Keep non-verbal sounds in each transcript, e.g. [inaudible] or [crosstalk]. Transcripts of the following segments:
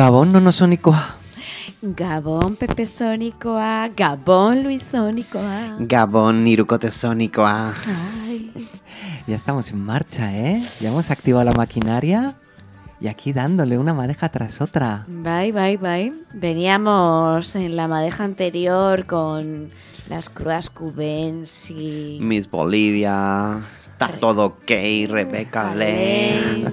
Gabón nonosónicoa. Gabón Pepe Sónicoa, Gabón Luis Sónicoa. Gabón Irukotesónicoa. Ay, Ya estamos en marcha, ¿eh? Ya hemos activado la maquinaria y aquí dándole una madeja tras otra. bye, bye, bye. Veníamos en la madeja anterior con las crudas cubens y... Miss Bolivia. Está todo ok, Rebecca Lane.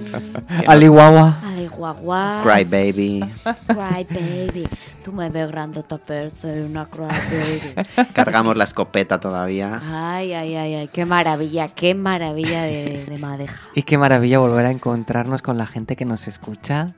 Alihuahua. Ay, guagua. Cry Baby. Cry baby. Tú me ves grandota, pero soy una cry baby. [laughs] Cargamos la escopeta todavía. Ay, ay, ay, ay. Qué maravilla, qué maravilla de, de madeja. Y qué maravilla volver a encontrarnos con la gente que nos escucha.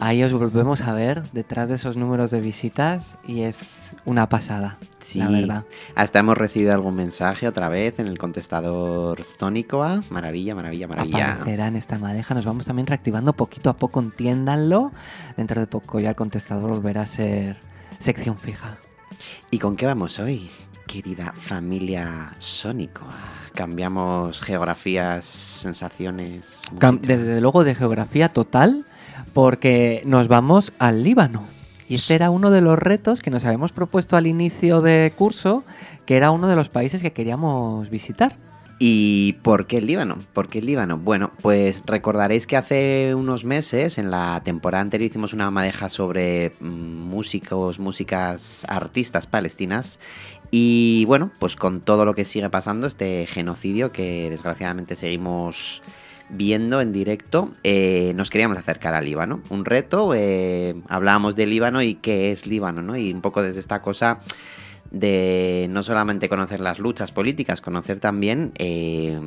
Ahí os volvemos a ver detrás de esos números de visitas y es una pasada, Sí. la verdad. Hasta hemos recibido algún mensaje otra vez en el contestador Sónicoa. Maravilla, maravilla, maravilla. Aparecerá en esta madeja. Nos vamos también reactivando poquito a poco, entiéndanlo. Dentro de poco ya el contestador volverá a ser sección fija. ¿Y con qué vamos hoy, querida familia Sónicoa? Cambiamos geografías, sensaciones. Cam-. Desde luego de geografía total, porque nos vamos al Líbano. Y este era uno de los retos que nos habíamos propuesto al inicio de curso, que era uno de los países que queríamos visitar. ¿Y por qué el Líbano? ¿Por qué el Líbano? Bueno, pues recordaréis que hace unos meses, en la temporada anterior, hicimos una madeja sobre mm, músicos, músicas, artistas palestinas. Y bueno, pues con todo lo que sigue pasando, este genocidio que desgraciadamente seguimos viendo en directo, eh, nos queríamos acercar al Líbano. Un reto, eh, hablábamos del Líbano y qué es Líbano, ¿no? Y un poco desde esta cosa de no solamente conocer las luchas políticas, conocer también eh,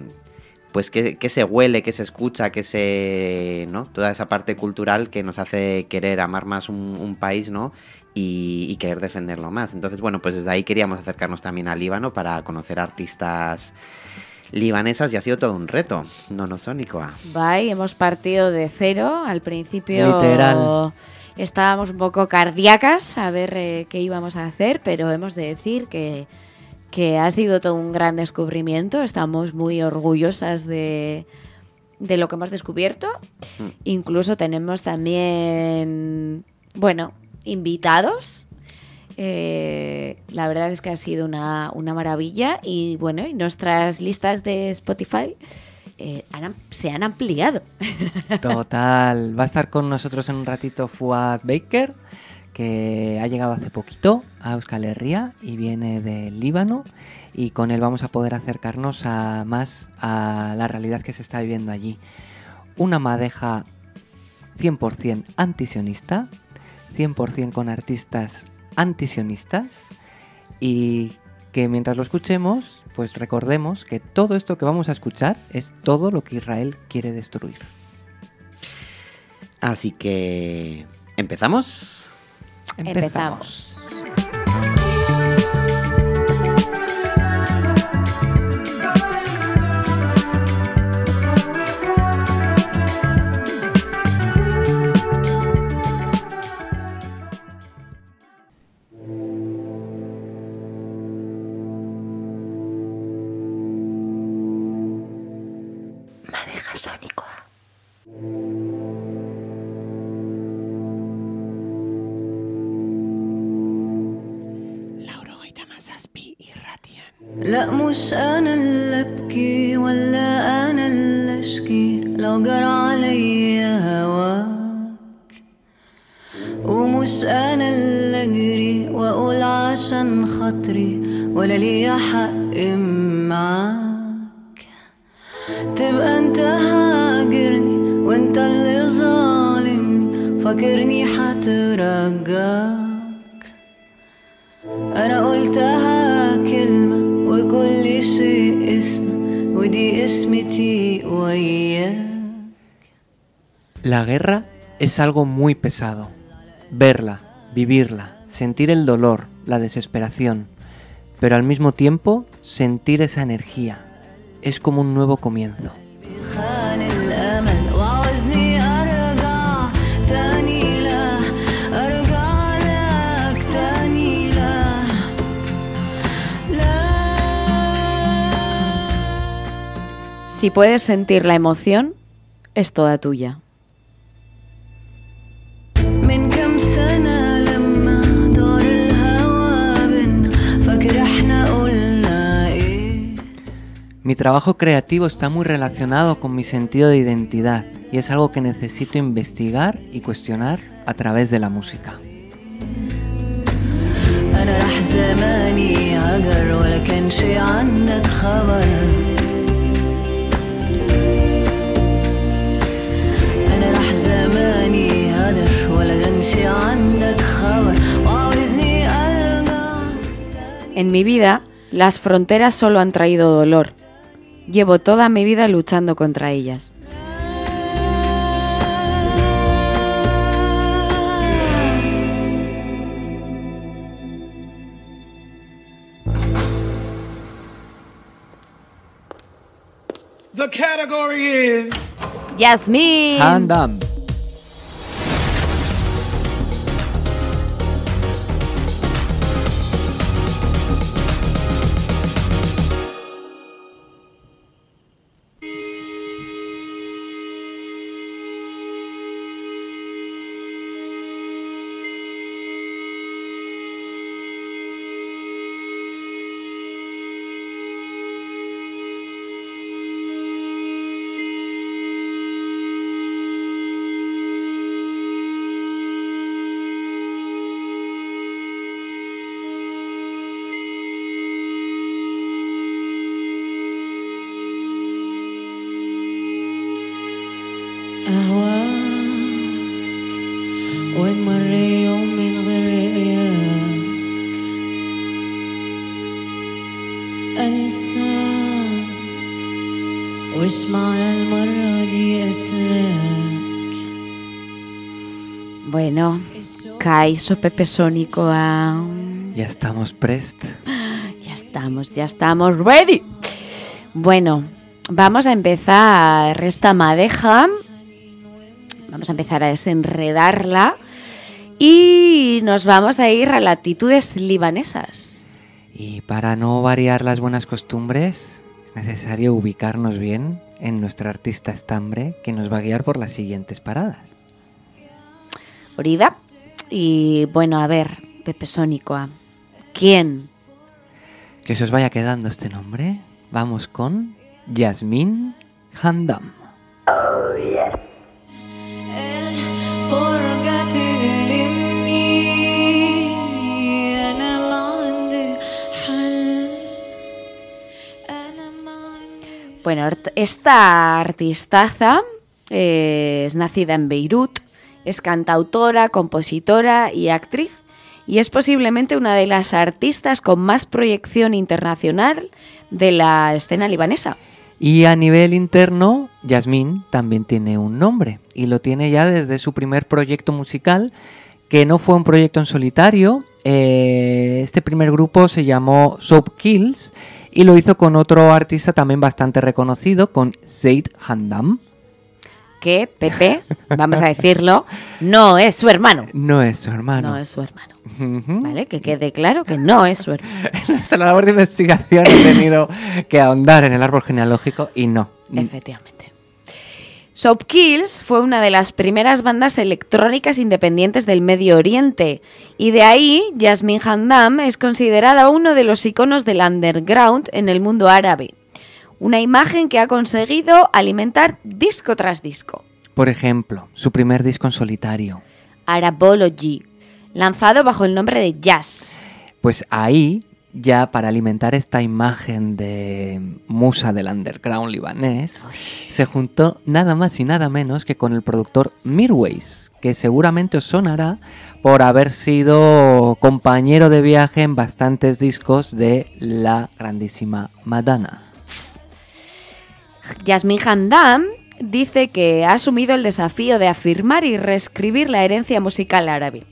pues qué se huele, qué se escucha, qué se. ¿no? Toda esa parte cultural que nos hace querer amar más un, un país, ¿no? Y, y querer defenderlo más. Entonces, bueno, pues desde ahí queríamos acercarnos también al Líbano para conocer artistas libanesas y ha sido todo un reto, no no sónico. Bye, hemos partido de cero. Al principio Literal. estábamos un poco cardíacas a ver eh, qué íbamos a hacer, pero hemos de decir que, que ha sido todo un gran descubrimiento. Estamos muy orgullosas de, de lo que hemos descubierto. Mm. Incluso tenemos también, bueno, invitados. Eh, la verdad es que ha sido una, una maravilla y bueno, y nuestras listas de Spotify eh, se han ampliado. [laughs] Total. Va a estar con nosotros en un ratito Fuad Baker, que ha llegado hace poquito a Euskal Herria y viene del Líbano. Y con él vamos a poder acercarnos a más a la realidad que se está viviendo allí. Una madeja 100% antisionista, 100% con artistas antisionistas y que mientras lo escuchemos, pues recordemos que todo esto que vamos a escuchar es todo lo que Israel quiere destruir. Así que. ¿Empezamos? Empezamos. es algo muy pesado. Verla, vivirla, sentir el dolor, la desesperación, pero al mismo tiempo sentir esa energía. Es como un nuevo comienzo. Si puedes sentir la emoción, es toda tuya. Mi trabajo creativo está muy relacionado con mi sentido de identidad y es algo que necesito investigar y cuestionar a través de la música. En mi vida, las fronteras solo han traído dolor. Llevo toda mi vida luchando contra ellas. The category is ¡Yasmín! Handam. أنساك وش معنى المرة دي أسلاك Bueno, Kaiso Pepe Sónico. ah, Ya estamos prest. Ya estamos, ya estamos ready. Bueno, vamos a empezar esta madeja. Vamos a empezar a desenredarla. Y nos vamos a ir a latitudes libanesas. Y para no variar las buenas costumbres, es necesario ubicarnos bien en nuestra artista estambre que nos va a guiar por las siguientes paradas. Orida. Y bueno, a ver, Pepe Sónicoa. ¿Quién? Que se os vaya quedando este nombre. Vamos con Yasmín Handam. Oh, yes. El Bueno, esta artistaza eh, es nacida en Beirut, es cantautora, compositora y actriz y es posiblemente una de las artistas con más proyección internacional de la escena libanesa. Y a nivel interno, Yasmín también tiene un nombre y lo tiene ya desde su primer proyecto musical, que no fue un proyecto en solitario. Eh, este primer grupo se llamó Soap Kills y lo hizo con otro artista también bastante reconocido, con Zaid Handam. Que Pepe, vamos a decirlo, no es su hermano. No es su hermano. No es su hermano. ¿Vale? Que quede claro que no es su hermano. [laughs] En nuestra labor de investigación he tenido que ahondar en el árbol genealógico y no. Efectivamente. Soap Kills fue una de las primeras bandas electrónicas independientes del Medio Oriente y de ahí Yasmin Handam es considerada uno de los iconos del underground en el mundo árabe. Una imagen que ha conseguido alimentar disco tras disco. Por ejemplo, su primer disco en solitario. Arabology, lanzado bajo el nombre de Jazz. Pues ahí, ya para alimentar esta imagen de musa del underground libanés, se juntó nada más y nada menos que con el productor Mirways, que seguramente os sonará por haber sido compañero de viaje en bastantes discos de la grandísima Madonna. Yasmin Handam dice que ha asumido el desafío de afirmar y reescribir la herencia musical árabe.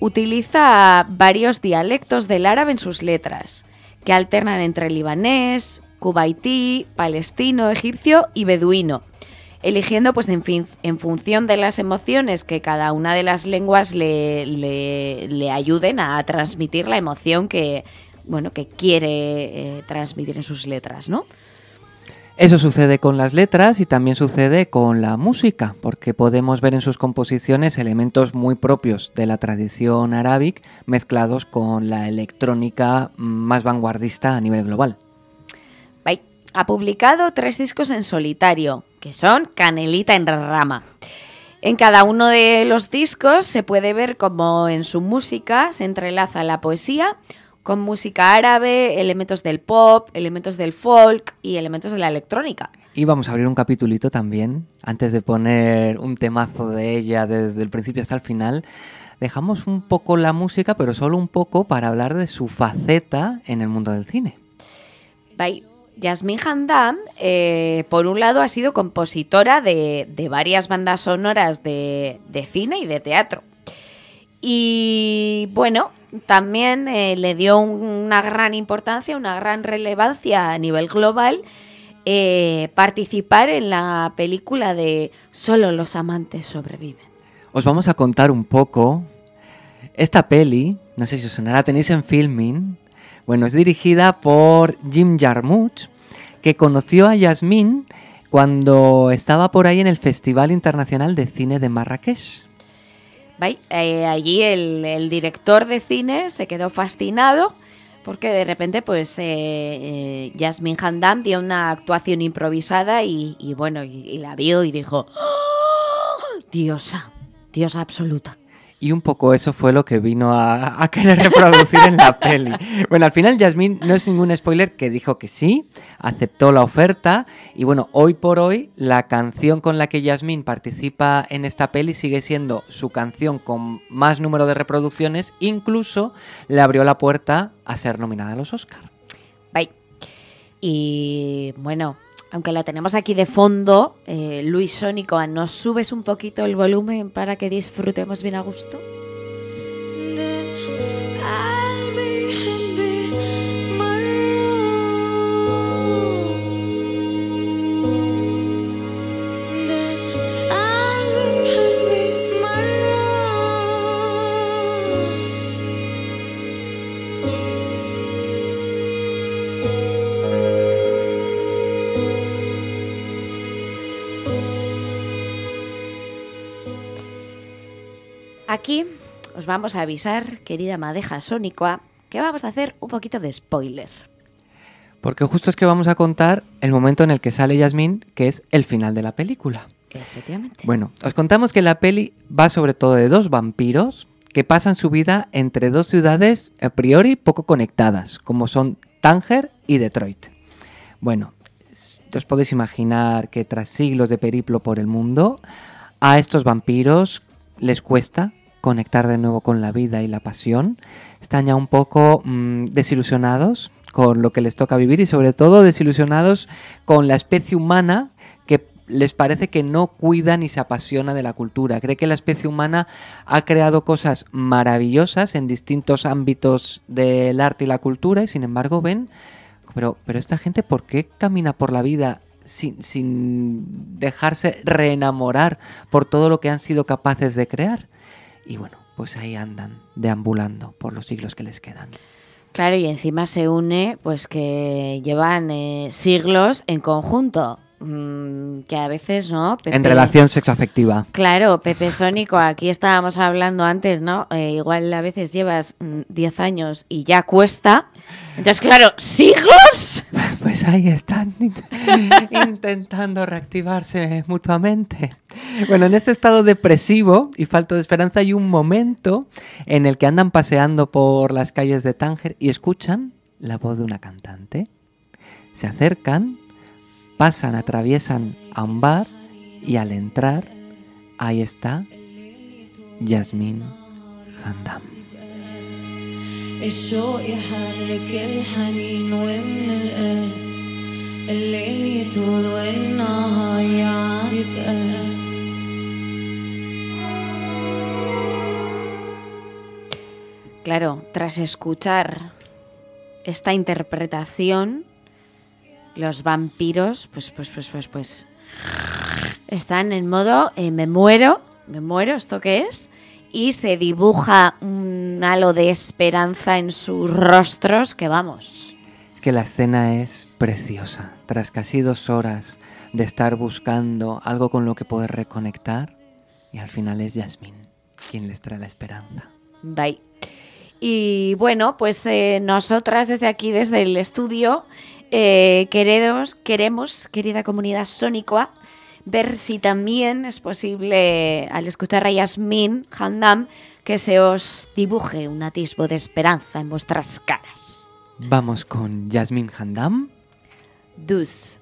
Utiliza varios dialectos del árabe en sus letras, que alternan entre libanés, kuwaití, palestino, egipcio y beduino, eligiendo pues en, fin, en función de las emociones que cada una de las lenguas le, le- le ayuden a transmitir la emoción que, bueno, que quiere eh, transmitir en sus letras, ¿no? Eso sucede con las letras y también sucede con la música, porque podemos ver en sus composiciones elementos muy propios de la tradición arábic mezclados con la electrónica más vanguardista a nivel global. Ha publicado tres discos en solitario, que son Canelita en Rama. En cada uno de los discos se puede ver cómo en su música se entrelaza la poesía con música árabe, elementos del pop, elementos del folk y elementos de la electrónica. Y vamos a abrir un capitulito también, antes de poner un temazo de ella desde el principio hasta el final. Dejamos un poco la música, pero solo un poco para hablar de su faceta en el mundo del cine. Bye. Yasmin Handam, eh, por un lado, ha sido compositora de, de varias bandas sonoras de, de cine y de teatro. Y bueno, también eh, le dio un- una gran importancia, una gran relevancia a nivel global eh, participar en la película de Solo los amantes sobreviven. Os vamos a contar un poco. Esta peli, no sé si os sonará, tenéis en filming. Bueno, es dirigida por Jim Jarmusch, que conoció a Yasmín cuando estaba por ahí en el Festival Internacional de Cine de Marrakech. Eh, allí el, director de cine se quedó fascinado porque de repente pues eh, eh, Yasmin Handam dio una actuación improvisada y, bueno, y, la vio y dijo, "¡Oh! diosa, diosa absoluta. Y un poco eso fue lo que vino a, a querer reproducir en la [laughs] peli. Bueno, al final Yasmín no es ningún spoiler que dijo que sí, aceptó la oferta y bueno, hoy por hoy la canción con la que Yasmín participa en esta peli sigue siendo su canción con más número de reproducciones, incluso le abrió la puerta a ser nominada a los Oscar. Bye. Y bueno, aunque la tenemos aquí de fondo, eh, Luis Sónico, ¿nos subes un poquito el volumen para que disfrutemos bien a gusto? Aquí os vamos a avisar, querida madeja sónicoa, que vamos a hacer un poquito de spoiler. Porque justo es que vamos a contar el momento en el que sale Yasmín, que es el final de la película. Efectivamente. Bueno, os contamos que la peli va sobre todo de dos vampiros que pasan su vida entre dos ciudades a priori poco conectadas, como son Tánger y Detroit. Bueno, os podéis imaginar que tras siglos de periplo por el mundo, a estos vampiros les cuesta conectar de nuevo con la vida y la pasión. Están ya un poco mm, desilusionados con lo que les toca vivir y sobre todo desilusionados con la especie humana que les parece que no cuida ni se apasiona de la cultura. Cree que la especie humana ha creado cosas maravillosas en distintos ámbitos del arte y la cultura y sin embargo ven, pero, pero esta gente, ¿por qué camina por la vida sin, sin dejarse reenamorar por todo lo que han sido capaces de crear? Y bueno, pues ahí andan, deambulando por los siglos que les quedan. Claro, y encima se une, pues que llevan eh, siglos en conjunto. Mm, que a veces, ¿no? En relación sexoafectiva. Claro, Pepe Sónico, aquí estábamos hablando antes, ¿no? Eh, igual a veces llevas mm, 10 años y ya cuesta. Entonces, claro, ¿siglos? [laughs] Pues ahí están int- [laughs] intentando reactivarse mutuamente. Bueno, en este estado depresivo y falto de esperanza hay un momento en el que andan paseando por las calles de Tánger y escuchan la voz de una cantante. Se acercan, pasan, atraviesan a un bar y al entrar, ahí está Yasmín Handam. الشوق يحرك الحنين ومن القلب الليل يطول والنهار يعتقل Claro, tras escuchar esta interpretación, los vampiros, pues, pues, pues, pues, pues, están en modo eh, me muero, me muero, ¿esto qué es? Y se dibuja un halo de esperanza en sus rostros que vamos. Es que la escena es preciosa. Tras casi dos horas de estar buscando algo con lo que poder reconectar, y al final es Yasmín quien les trae la esperanza. Bye. Y bueno, pues eh, nosotras desde aquí, desde el estudio, eh, queremos, querida comunidad sónicoa, ver si también es posible, al escuchar a Yasmin Handam, que se os dibuje un atisbo de esperanza en vuestras caras. Vamos con Yasmin Handam. Dus.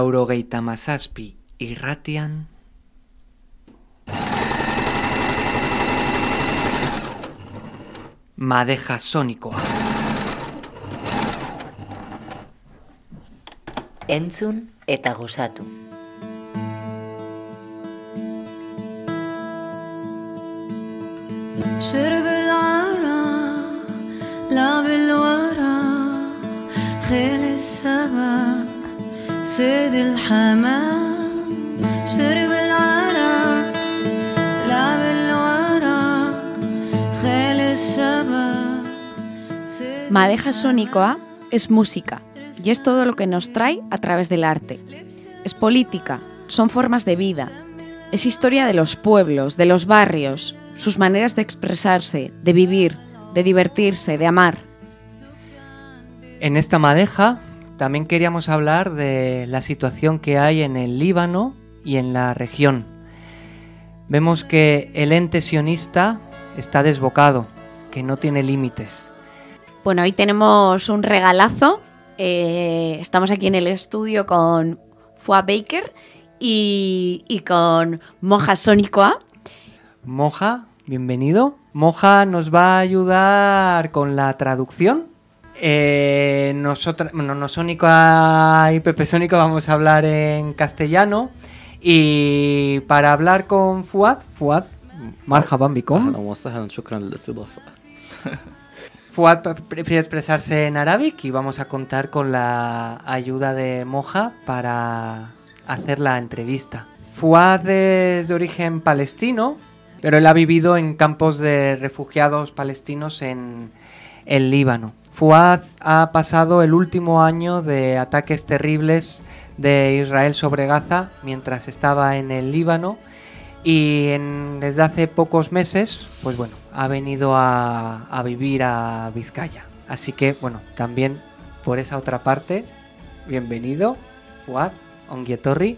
laurogeita mazazpi irratian... Madeja sonikoa. Entzun eta gozatu. Zer belara, labeloara, jele. سيد الحمام شرب Madeja Sónicoa es música y es todo lo que nos trae a través del arte. Es política, son formas de vida, es historia de los pueblos, de los barrios, sus maneras de expresarse, de vivir, de divertirse, de amar. En esta madeja también queríamos hablar de la situación que hay en el Líbano y en la región. Vemos que el ente sionista está desbocado, que no tiene límites. Bueno, hoy tenemos un regalazo. Eh, estamos aquí en el estudio con Fua Baker y, y con Moja Sónicoa. Moja, bienvenido. Moja nos va a ayudar con la traducción. Eh, nosotros, bueno, no Sónico y Pepe Sónico vamos a hablar en castellano. Y para hablar con Fuad, Fuad, marhaban bikum. أهلا وسهلا شكرا للاستضافة Fuad [laughs] prefiere expresarse en arábic y vamos a contar con la ayuda de Moja para hacer la entrevista. Fuad es de origen palestino, pero él ha vivido en campos de refugiados palestinos en el Líbano. Fuad ha pasado el último año de ataques terribles de Israel sobre Gaza mientras estaba en el Líbano y desde hace pocos meses, pues bueno, ha venido a, a vivir a Vizcaya. Así que, bueno, también por esa otra parte, bienvenido, Fuad, Onguietorri.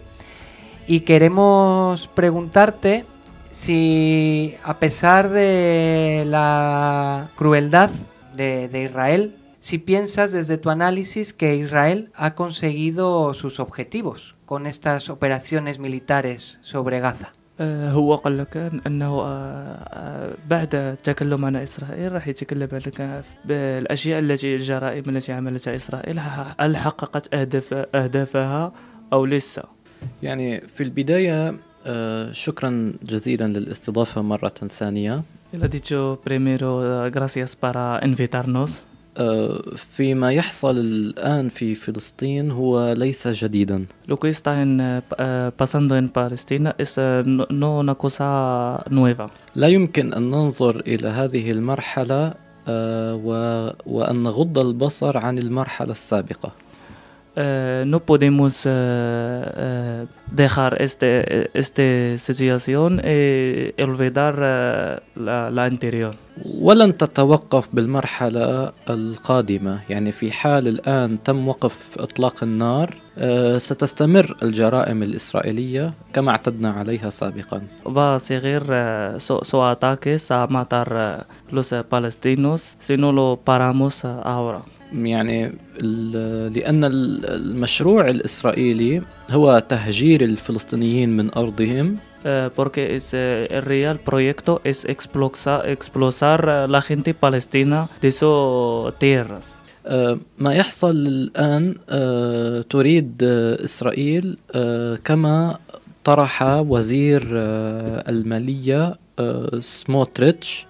Y queremos preguntarte si, a pesar de la crueldad de, de Israel, si piensas desde tu análisis que Israel ha conseguido sus objetivos con estas operaciones militares sobre Gaza. آه، هو قال لك أنه آه، آه، بعد تكلم عن إسرائيل راح يتكلم لك بالاشياء التي الجرائم التي عملتها إسرائيل هل حققت اهداف أهدافها أو لسه يعني في البداية آه، شكرا جزيلا للاستضافة مرة ثانية. Ele ha dicho primero ah, gracias para invitarnos. آه، فيما يحصل الآن في فلسطين هو ليس جديدا Lo que está en, eh, pa- eh, pasando en Palestina es eh, no, una cosa nueva. لا يمكن أن ننظر إلى هذه المرحلة آه، وأن نغض البصر عن المرحلة السابقة Eh, no podemos eh, eh, dejar este, esta situación y olvidar eh, la, la anterior. ولن تتوقف بالمرحلة القادمة يعني في حال الآن تم وقف إطلاق النار آه، ستستمر الجرائم الإسرائيلية كما اعتدنا عليها سابقا Va a seguir eh, su, ataques a matar eh, los eh, palestinos si no lo paramos eh, ahora. يعني لأن ال- المشروع الإسرائيلي هو تهجير الفلسطينيين من أرضهم Eh, porque es, eh, el real proyecto es expulsar, expulsar eh, la gente palestina de sus tierras. آه، ما يحصل الآن آه، تريد آه، إسرائيل آه، كما طرح وزير آه، المالية آه، سموتريتش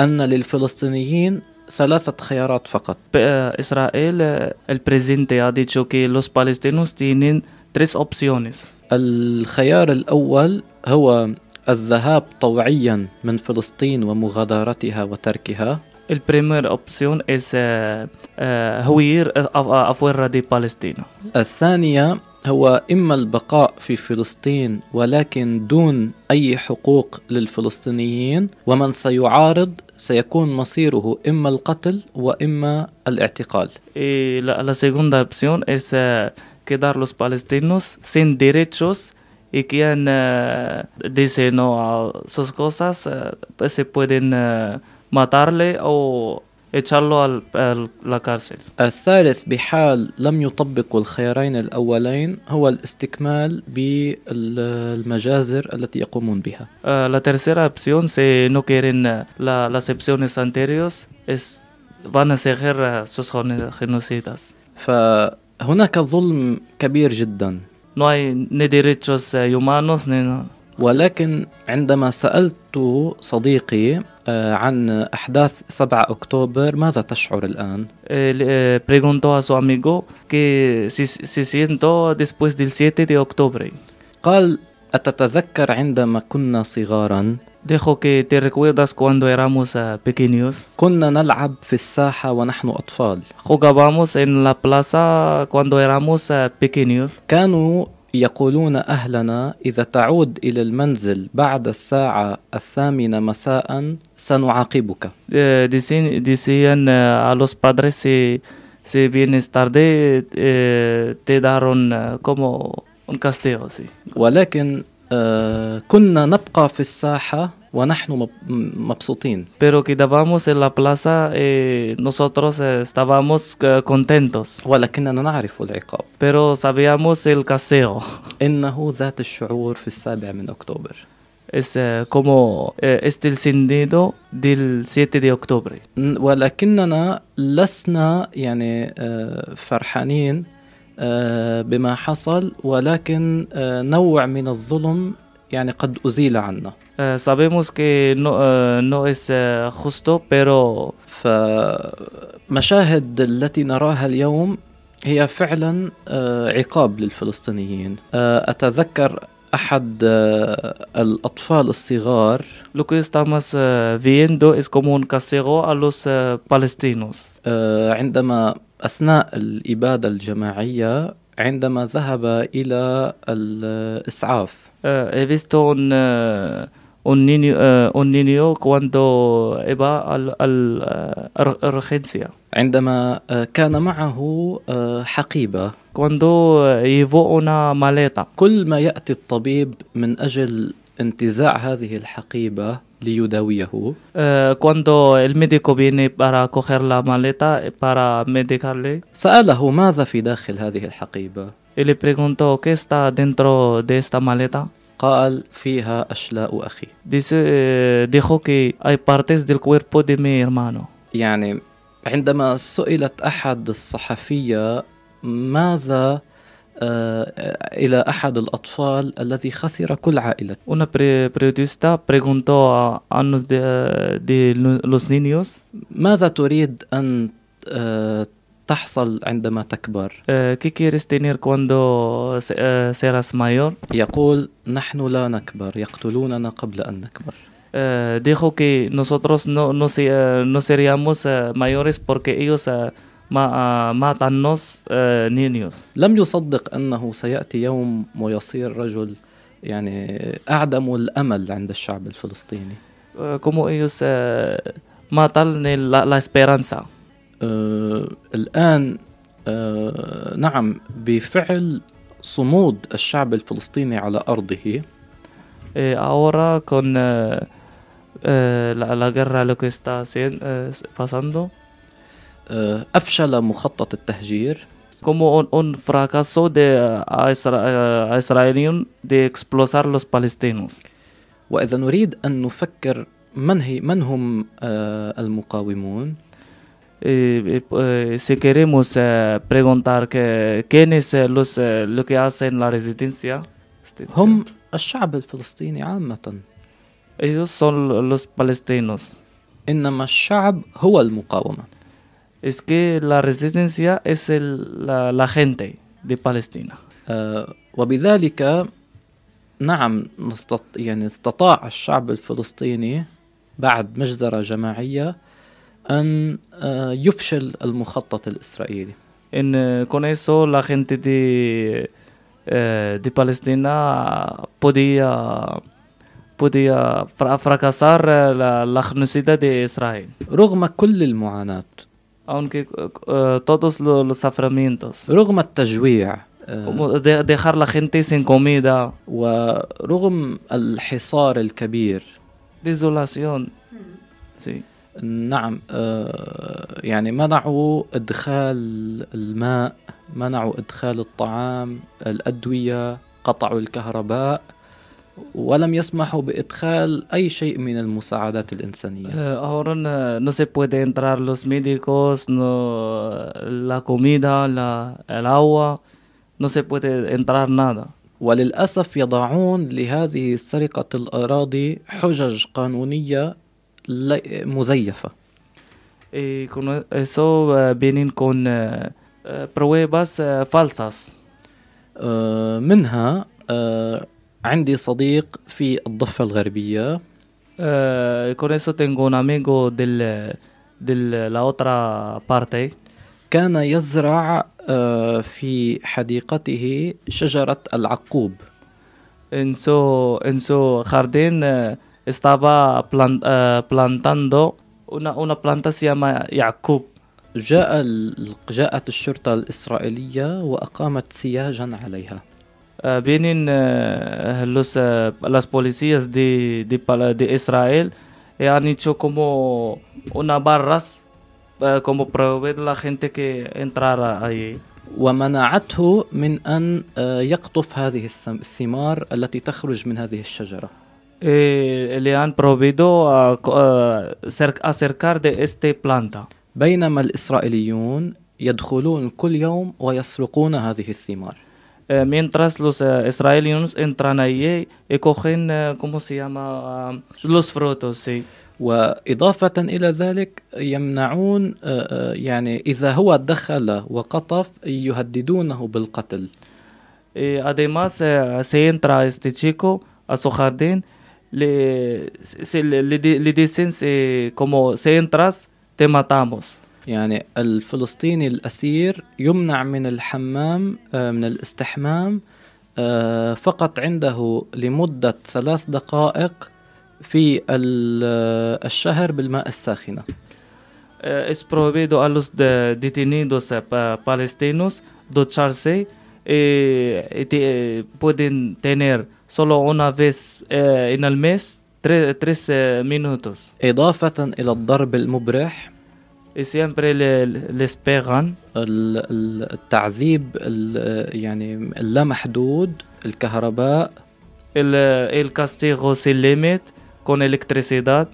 أن للفلسطينيين ثلاثة خيارات فقط. آه، إسرائيل آه، البريزينتي ديتشو تشوكي لوس باليستينوس تينين تريس أوبسيونيس. الخيار الأول هو الذهاب طوعيا من فلسطين ومغادرتها وتركها. البريمير أوبسيون إز آه، هوير افويرا دي بالستينا الثانية هو إما البقاء في فلسطين ولكن دون أي حقوق للفلسطينيين ومن سيعارض سيكون مصيره إما القتل وإما الاعتقال Y la, la segunda opción es eh, quedar los palestinos sin derechos y quien eh, dice no a sus cosas eh, pues se pueden eh, matarle o echarlo al- a la cárcel. الثالث بحال لم يطبقوا الخيارين الأولين هو الاستكمال بالمجازر التي يقومون بها Eh, la tercera opción, si no quieren eh, la- las opciones anteriores, es, van a seguir eh, sus geno- genocidas. فهناك ظلم كبير جدا No hay ni derechos eh, humanos ni. ولكن عندما سألت صديقي آه، عن أحداث 7 أكتوبر ماذا تشعر الآن؟ Eh, eh, preguntó a su amigo que si siento después del 7 de octubre. قال أتتذكر عندما كنا صغارا Dejo que te recuerdas cuando éramos ah, pequeños. كنا نلعب في الساحة ونحن أطفال Jugábamos en la plaza cuando éramos ah, pequeños. كانوا يقولون أهلنا إذا تعود إلى المنزل بعد الساعة الثامنة مساء سنعاقبك decían a los padres si, si vienes tarde te daron como un castigo. ولكن آه كنا نبقى في الساحة ونحن مب- مبسوطين Pero quedábamos en la plaza nosotros eh, estábamos eh, contentos. ولكننا نعرف العقاب Pero sabíamos el castigo. إنه ذات الشعور في السابع من أكتوبر Es eh, como eh, este el sentido del 7 de octubre. ولكننا لسنا يعني آه، فرحانين آه، بما حصل ولكن آه، نوع من الظلم يعني قد أزيل عنا. Eh, sabemos que no, eh, no es eh, justo, pero فمشاهد التي نراها اليوم هي فعلا آه، عقاب للفلسطينيين. آه، أتذكر أحد آه، الأطفال الصغار. Lo que estamos viendo es como un castigo a los palestinos. آه، عندما أثناء الإبادة الجماعية عندما ذهب إلى الإسعاف. He visto un, eh, un, niño, eh, un niño cuando iba al, al eh, ur- urgencia. عندما آه، كان معه آه، حقيبة Cuando eh, llevó una maleta. كل ما يأتي الطبيب من أجل انتزاع هذه الحقيبة ليداويه Eh, cuando el médico viene para coger la maleta eh, para medicarle, سأله ماذا في داخل هذه الحقيبة y le preguntó qué está dentro de esta maleta. قال فيها أشلاء أخي Dice, eh, dijo que hay partes del cuerpo de mi hermano. يعني عندما سئلت أحد الصحفية ماذا آه، إلى أحد الأطفال الذي خسر كل عائلته Una periodista preguntó a, unos de, eh, de lo- los niños ماذا تريد أن آه، تحصل عندما تكبر. آه، آه، يقول نحن لا نكبر يقتلوننا قبل أن نكبر. آه، dijo que nosotros no, no, no seríamos mayores porque ellos matannos niños. لم يصدق أنه سيأتي يوم ويصير رجل يعني أعدم الأمل عند الشعب الفلسطيني. como ellos matan la, la esperanza. آه، الآن آه، نعم بفعل صمود الشعب الفلسطيني على أرضه. أورا كون la guerra lo que está pasando أفشل مخطط التهجير. como un, un fracaso de a israelíes de expulsar وإذا نريد أن نفكر من هي من هم آه، المقاومون؟ Eh, eh, eh, si queremos eh, preguntar que, quiénes eh, los, eh, lo que hacen la resistencia, هم الشعب الفلسطيني عامة ellos son los palestinos. إنما الشعب هو المقاومة Es que la resistencia es el- la, la gente de Palestina. آه، وبذلك نعم نستط... يعني استطاع الشعب الفلسطيني بعد مجزرة جماعية أن آه، يفشل المخطط الإسرائيلي. إن كونيسو لا جنت دي آه، دي فلسطين بوديا بوديا فراكاسار لا دي إسرائيل. رغم كل المعاناة. aunque todos los sufrimientos رغم التجويع dejar la gente sin comida ورغم الحصار الكبير. desolación نعم آه، يعني منعوا إدخال الماء منعوا إدخال الطعام الأدوية قطعوا الكهرباء ولم يسمحوا بإدخال أي شيء من المساعدات الإنسانية Eh, ahora no, se puede entrar los médicos, no, la comida, la, el agua, no se puede entrar nada. وللأسف يضعون لهذه سرقة الأراضي حجج قانونية مزيفة. يكون إسو بينين كون فالساس منها آه، عندي صديق في الضفة الغربية. يكون إسو تنقون دل دل بارتي كان يزرع آه، في حديقته شجرة العقوب. انسو انسو خاردين estaba plan- eh, plantando una, una planta se llama Yaqub. جاء جاءت الشرطة الإسرائيلية وأقامت سياجا عليها Eh, vienen eh, los, eh, las policías de, de, de Israel y han hecho como una barras eh, como prohibir la gente que entrara ahí. ومنعته من أن آه، يقطف هذه الثم- الثمار التي تخرج من هذه الشجرة Eh, le han prohibido a, acercar de esta planta. بينما الإسرائيليون يدخلون كل يوم ويسرقون هذه الثمار Eh, mientras los eh, israelinos entran ahí y cogen, eh, ¿cómo se llama? Ah, los frutos, sí. وإضافة إلى ذلك يمنعون آه، آه، يعني إذا هو دخل وقطف يهددونه بالقتل además, eh, se entra este chico a su jardín, le, se, le, le di- le dicen, se- como si entras, te matamos. يعني الفلسطيني الأسير يمنع من الحمام آه، من الاستحمام آه، فقط عنده لمدة ثلاث دقائق في آه، الشهر بالماء الساخنة es prohibido a los de- detenidos eh, pa- palestinos ducharse eh, te- eh, pueden tener solo una vez eh, en el mes tre- tres eh, minutos. إضافة إلى الضرب المبرح Y siempre le- les pegan. ال- ال- التعذيب ال- يعني اللامحدود الكهرباء El, eh, el castigo se limita con electricidad.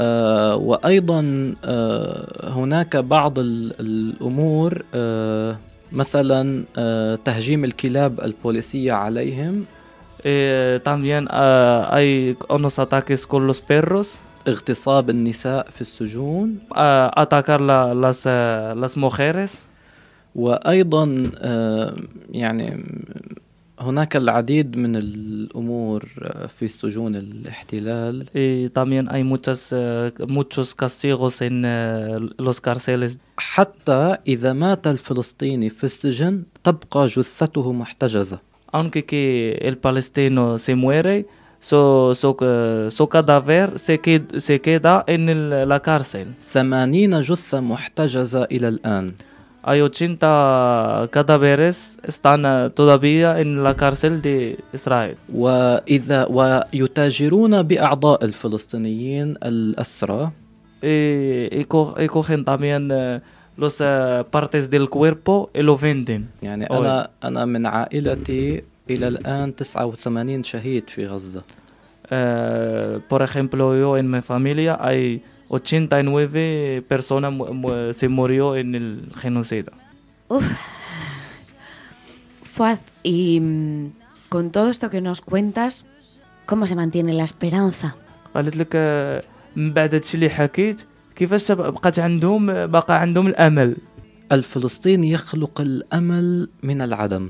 آه، وأيضا آه، هناك بعض ال- الأمور آه، مثلا آه، تهجيم الكلاب البوليسية عليهم también hay unos ataques con los perros. اغتصاب النساء في السجون atacar la- las, las mujeres. وأيضا آه، يعني هناك العديد من الأمور آه، في سجون الاحتلال Y también hay muchas, eh, muchos castigos en eh, los cárceles. حتى إذا مات الفلسطيني في السجن تبقى جثته محتجزة Aunque que el palestino se muere, su, su, eh, su cadáver se, se queda en la cárcel. 80 جثة محتجزة إلى الآن Hay 80 cadáveres están eh, todavía en la cárcel de Israel. وإذا ويتاجرون بأعضاء الفلسطينيين الأسرى Y, y co- y cogen también eh, las partes del cuerpo y lo venden. يعني. أنا أنا من عائلتي إلى الآن 89 شهيد في غزة Eh, por ejemplo, yo en mi familia hay 89 personas mu- mu- se murió en el genocidio. Uf. Fuad, y mm, con todo esto que nos cuentas, ¿cómo se mantiene la esperanza? قالت لك آه، من بعد هادشي اللي حكيت كيفاش تب- بقات عندهم آه، بقى عندهم الامل الفلسطيني يخلق الأمل من العدم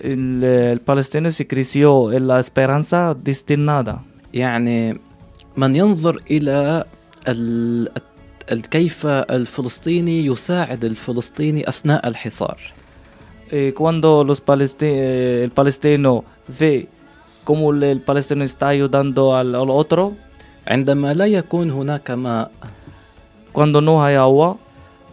el, el palestino se creció en la esperanza desde nada يعني من ينظر إلى ال... ال- كيف الفلسطيني يساعد الفلسطيني أثناء الحصار Eh, cuando los palesti- eh, el palestino ve cómo el, palestino está ayudando al, al otro عندما لا يكون هناك ماء cuando no hay agua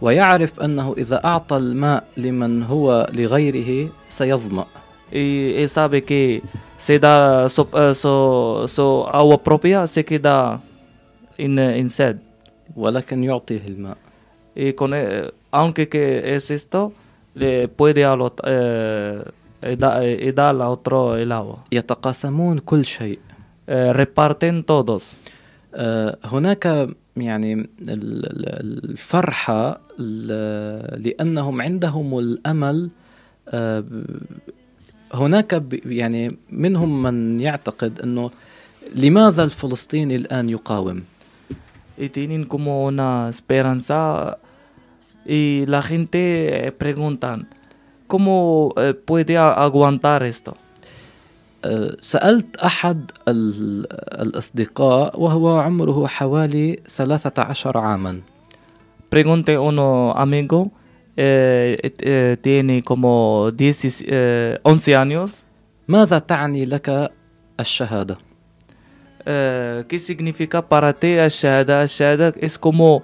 ويعرف أنه إذا أعطى الماء لمن هو لغيره سيظمأ y, sabe que se da su, eh, su, su agua propia se queda eh, en sed ولكن يعطيه الماء. Y con eh, aunque que es esto le puede eh, y da, al otro el agua. يتقاسمون كل شيء. Eh, reparten todos. هناك يعني ال- ال- الفرحة لأنهم عندهم الأمل. هناك يعني منهم من يعتقد أنه لماذا الفلسطيني الآن يقاوم؟ y tienen como una esperanza y la gente eh, preguntan cómo eh, puede a- aguantar esto آه، سألت أحد ال- الأصدقاء وهو عمره حوالي 13 عاما Pregunté a uno amigo, eh, eh, tiene como 10, eh, 11 años. ماذا تعني لك الشهادة؟ كي سيغنيفيكا باراتي الشهاده الشهاده اس كومو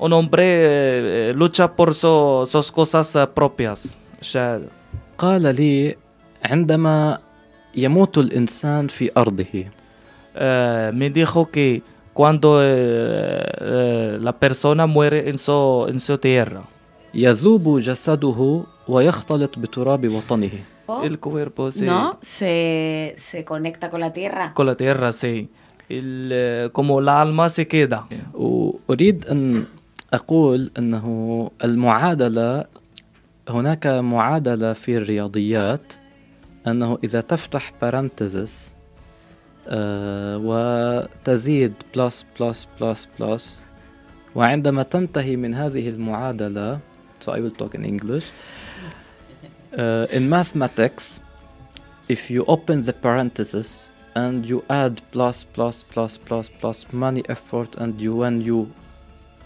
اون امبري لوتشا بور سو سوس كوساس بروبياس الشهاده قال لي عندما يموت الإنسان في أرضه مي ديخو كي كواندو لا بيرسونا مويري ان سو ان سو تيرا يذوب جسده ويختلط بتراب وطنه. الكويربو سي. نو سي سي كونكتا كو لا تيرا. كو لا تيرا سي. La alma se queda. وأريد أن أقول أنه المعادلة هناك معادلة في الرياضيات أنه إذا تفتح بارنتزس وتزيد بلس بلس بلس بلس وعندما تنتهي من هذه المعادلة so I will talk in English uh, in mathematics if you open the parenthesis and you add plus plus plus plus plus money effort and you when you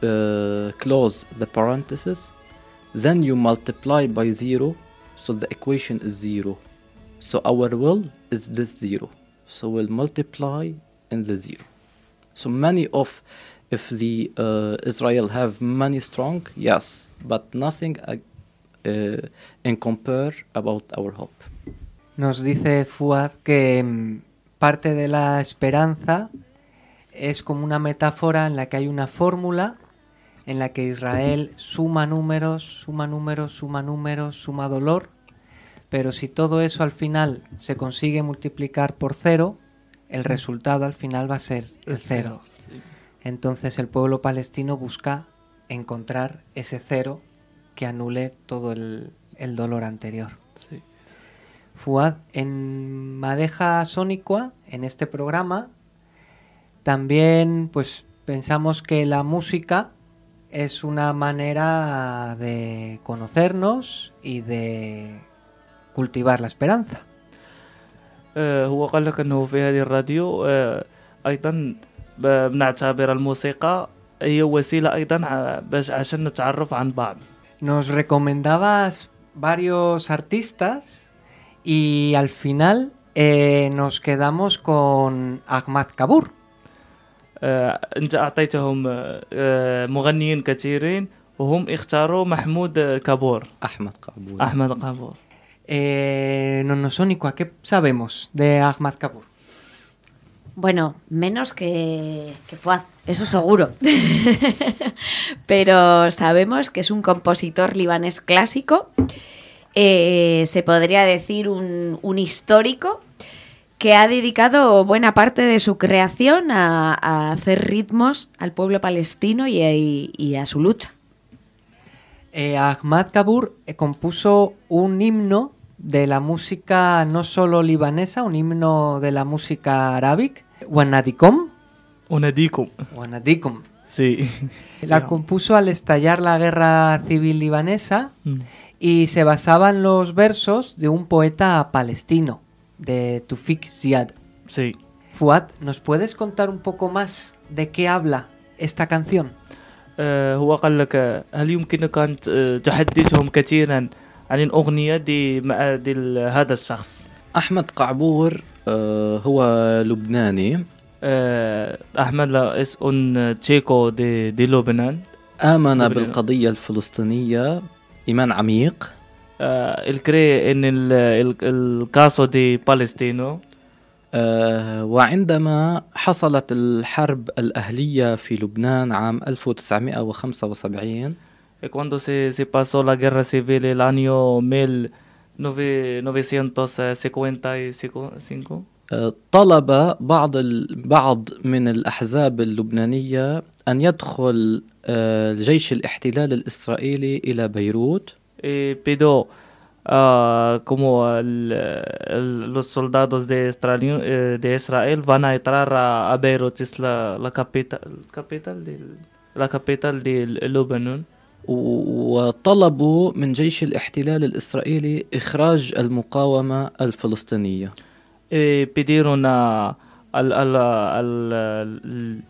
uh, close the parenthesis then you multiply by zero so the equation is zero. So our will is this zero. So we'll multiply in the zero. So many of if the uh, israel have money strong yes but nothing uh, uh, in compare about our hope. Nos dice Fuad que mm, parte de la esperanza es como una metáfora en la que hay una fórmula en la que Israel suma números, suma números, suma números, suma dolor, pero si todo eso al final se consigue multiplicar por cero, el resultado al final va a ser el cero. Entonces el pueblo palestino busca encontrar ese cero que anule todo el, el dolor anterior. Sí. Fuad, en Madeja Sonicua, en este programa, también pues pensamos que la música es una manera de conocernos y de cultivar la esperanza. آه، هو قال لك انه في هذه الراديو آه، ايضا ب- بنعتبر الموسيقى هي وسيله ايضا ع- باش عشان نتعرف عن بعض Nos recomendabas varios artistas y al final eh, nos quedamos con Ahmad Kabur. آه، انت اعطيتهم آه، آه، مغنيين كثيرين وهم اختاروا محمود آه، كابور احمد قابول احمد كابور Eh, Nonosónico, ¿a qué sabemos de Ahmad Kabur? Bueno, menos que, que Fuad, eso seguro. [laughs] Pero sabemos que es un compositor libanés clásico, eh, se podría decir un, histórico que ha dedicado buena parte de su creación a, hacer ritmos al pueblo palestino y, a su lucha. Eh, Ahmad Kabur eh, compuso un himno de la música no solo libanesa, un himno de la música árabe, Wanadikum. Wanadikum. Wanadikum. Sí. La compuso al estallar la guerra civil libanesa. Mm y se basaba en los versos de un poeta palestino, de Tufik Ziad. سي Fuad, ¿nos puedes contar un poco más de qué habla esta canción? آه، هو قال لك آه، هل يمكنك ان ت- آه، تحدثهم كثيرا عن الاغنيه دي مع- دي ال- هذا الشخص أحمد قعبور آه، هو لبناني آه، احمد لا اس اون تشيكو دي دي لبنان آمن لبنان. بالقضية الفلسطينية إيمان عميق. el caso de Palestino. آه، وعندما حصلت الحرب الأهلية في لبنان عام 1975 eh, cuando se, se pasó la guerra civil el año 1955 آه، طلب بعض ال- بعض من الأحزاب اللبنانية أن يدخل آه، الجيش الاحتلال الإسرائيلي إلى بيروت. إيه، بيدو آه، كومو السولدادوس دي استراليون آه، دي إسرائيل فانا يترارا أ بيروت لا كابيتال لا كابيتال دي لبنان وطلبوا من جيش الاحتلال الإسرائيلي إخراج المقاومة الفلسطينية. إيه، بيديرونا ال ال ال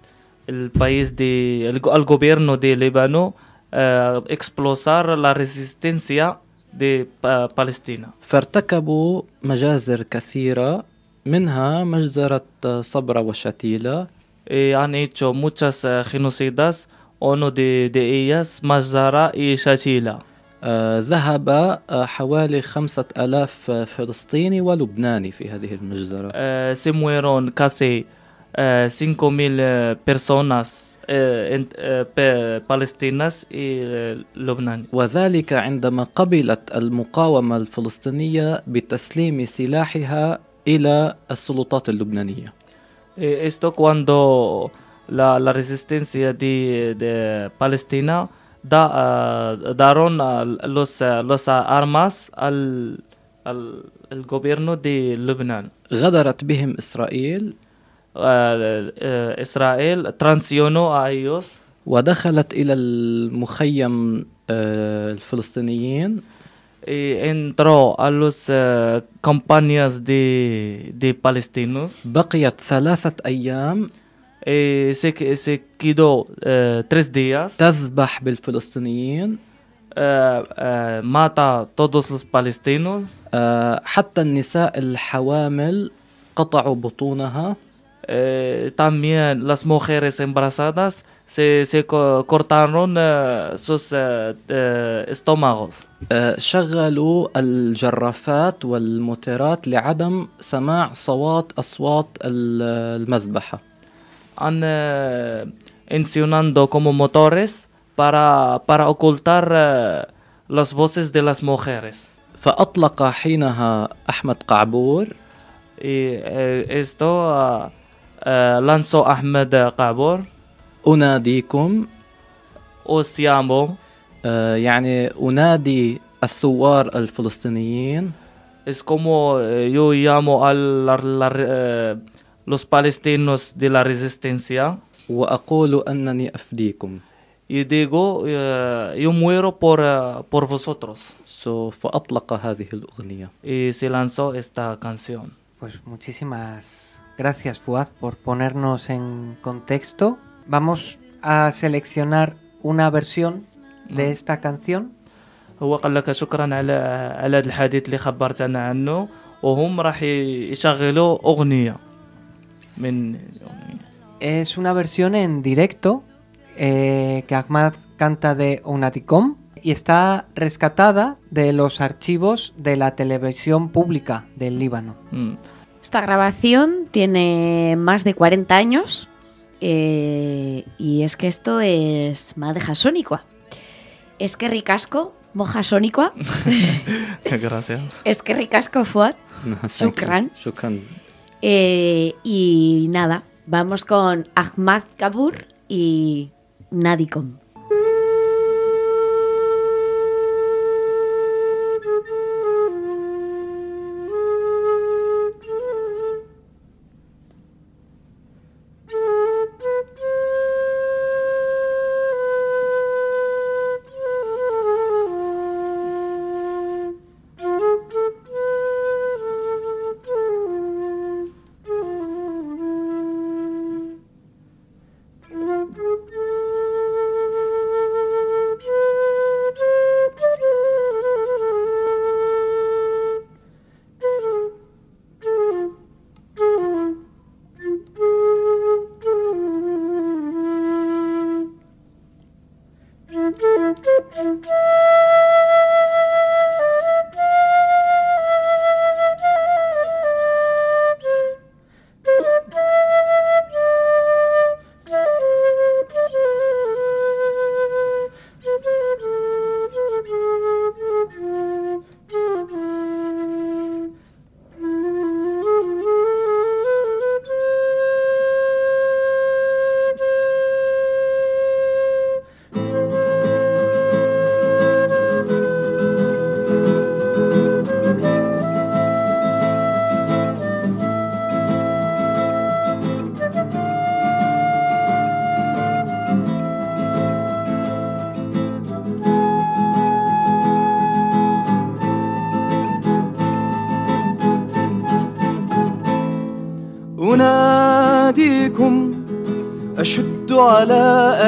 البايس دي الغوبيرنو دي ليبانو آه، إكسبلوسار لا ريزيستنسيا دي آه، بالستينا فارتكبوا مجازر كثيرة منها مجزرة آه، صبرة وشتيلة. han hecho muchas genocidas أونو دي دي ellas مجزرة إي Shatila ذهب حوالي خمسة ألاف فلسطيني ولبناني في هذه المجزرة. سيمويرون كاسي. 5.000 eh, personas eh, eh, palestinas y eh, Lebanon. وذلك عندما قبلت المقاومة الفلسطينية بتسليم سلاحها إلى السلطات اللبنانية Eh, esto cuando la, la resistencia de, de Palestina da, ah, daron ah, los, ah, los ah, armas al, al el gobierno de Lebanon. غدرت بهم إسرائيل إسرائيل ترانسيونو آيوس. ودخلت إلى المخيم آه، الفلسطينيين. انترو الوس كومبانياس دي دي باليستينوس بقيت ثلاثة أيام. سكيدو تريس دياس تذبح بالفلسطينيين. ماتا تودوس باليستينوس آه، حتى النساء الحوامل قطعوا بطونها. Eh, también las mujeres embarazadas se, se co- cortaron eh, sus eh, eh, estómagos. آه، شغلوا الجرافات والموترات لعدم سماع صوات أصوات ال- المذبحة Han eh, encenando como motores para, para ocultar eh, las voces de las mujeres. فأطلق حينها أحمد قعبور Y eh, esto ah, eh, lanzó Ahmed Qabor. أناديكم. آه، يعني أنادي الثوار الفلسطينيين Es como eh, yo llamo a la- la- eh, los palestinos de la resistencia. وأقول أنني أفديكم Y digo, eh, yo muero por, eh, por vosotros. So, فأطلق هذه الأغنية Y se lanzó esta canción. Pues muchísimas gracias, Fuad, por ponernos en contexto. Vamos a seleccionar una versión de esta canción. هو قال لك شكرا على على هذا الحديث اللي خبرتنا عنه وهم راح ي- يشغلوا أغنية من Es una versión en directo eh, que Ahmad canta de Unaticom y está rescatada de los archivos de la televisión pública del Líbano. مم. Esta grabación tiene más de 40 años eh, y es que esto es Madeja Sónica. Es que ricasco, moja Sónica. [laughs] Gracias. Es que ricasco, Fuad. Shukran. Eh, y nada, vamos con Ahmad Kabur y Nadicom.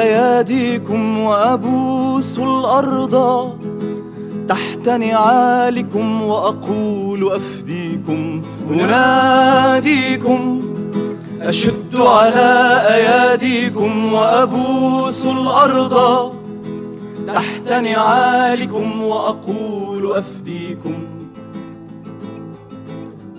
أياديكم وأبوس الأرض تحت نعالكم وأقول أفديكم أناديكم أشد على أياديكم وأبوس الأرض تحت نعالكم وأقول أفديكم.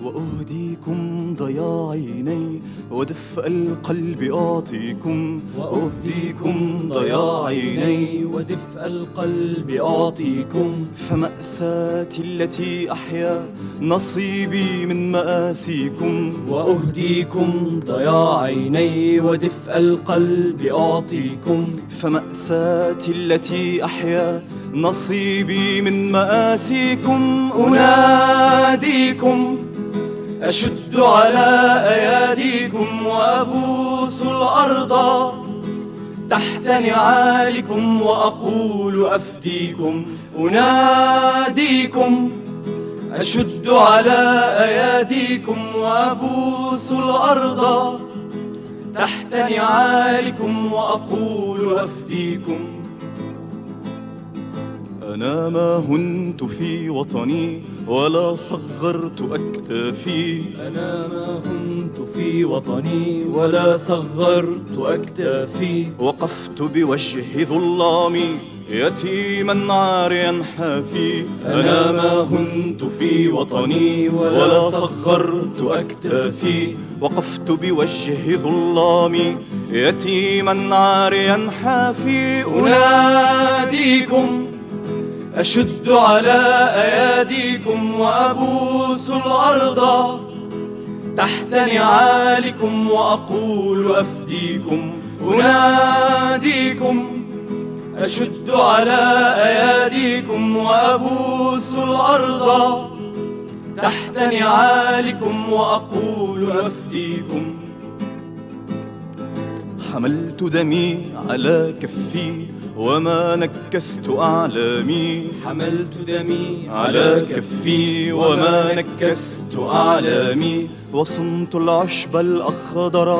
وأهديكم ضياع عيني ودفء القلب أعطيكم وأهديكم ضياع عيني. ودفء القلب أعطيكم. فمأساتي التي أحيا نصيبي من مآسيكم. وأهديكم ضياع عيني. ودفء القلب أعطيكم. فمأساتي التي أحيا نصيبي من مآسيكم. أناديكم. أشد على أياديكم وأبوس الأرض تحت نعالكم وأقول أفديكم أناديكم. أشد على أياديكم وأبوس الأرض تحت نعالكم وأقول أفديكم. أنا ما هنت في وطني ولا صغرت أكتافي. أنا ما هنت في وطني ولا صغرت أكتافي. وقفت بوجه ظلامي يتيما عاريا حافي. أنا ما هنت في وطني ولا صغرت أكتافي. وقفت بوجه ظلامي يتيما عاريا حافي. أناديكم أشد على أياديكم وأبوس الأرض تحت نعالكم وأقول أفديكم أناديكم. أشد على أياديكم وأبوس الأرض تحت نعالكم وأقول أفديكم. حملت دمي على كفي وما نكست أعلامي. حملت دمي على كفي. وما نكست أعلامي. وصمت العشب الأخضر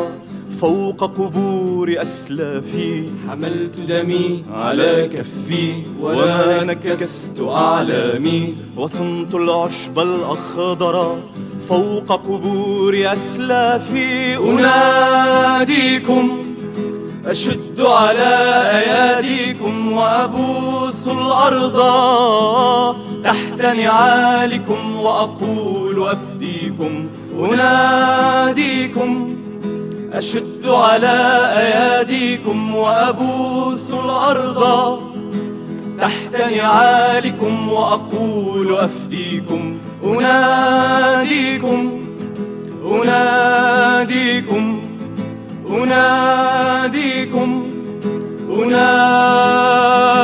فوق قبور أسلافي. حملت دمي على كفي. وما نكست أعلامي. وصمت العشب الأخضر فوق قبور أسلافي. أناديكم أشد على أياديكم وأبوس الأرض تحت نعالكم وأقول أفديكم أناديكم. أشد على أياديكم وأبوس الأرض تحت نعالكم وأقول أفديكم أناديكم أناديكم. أناديكم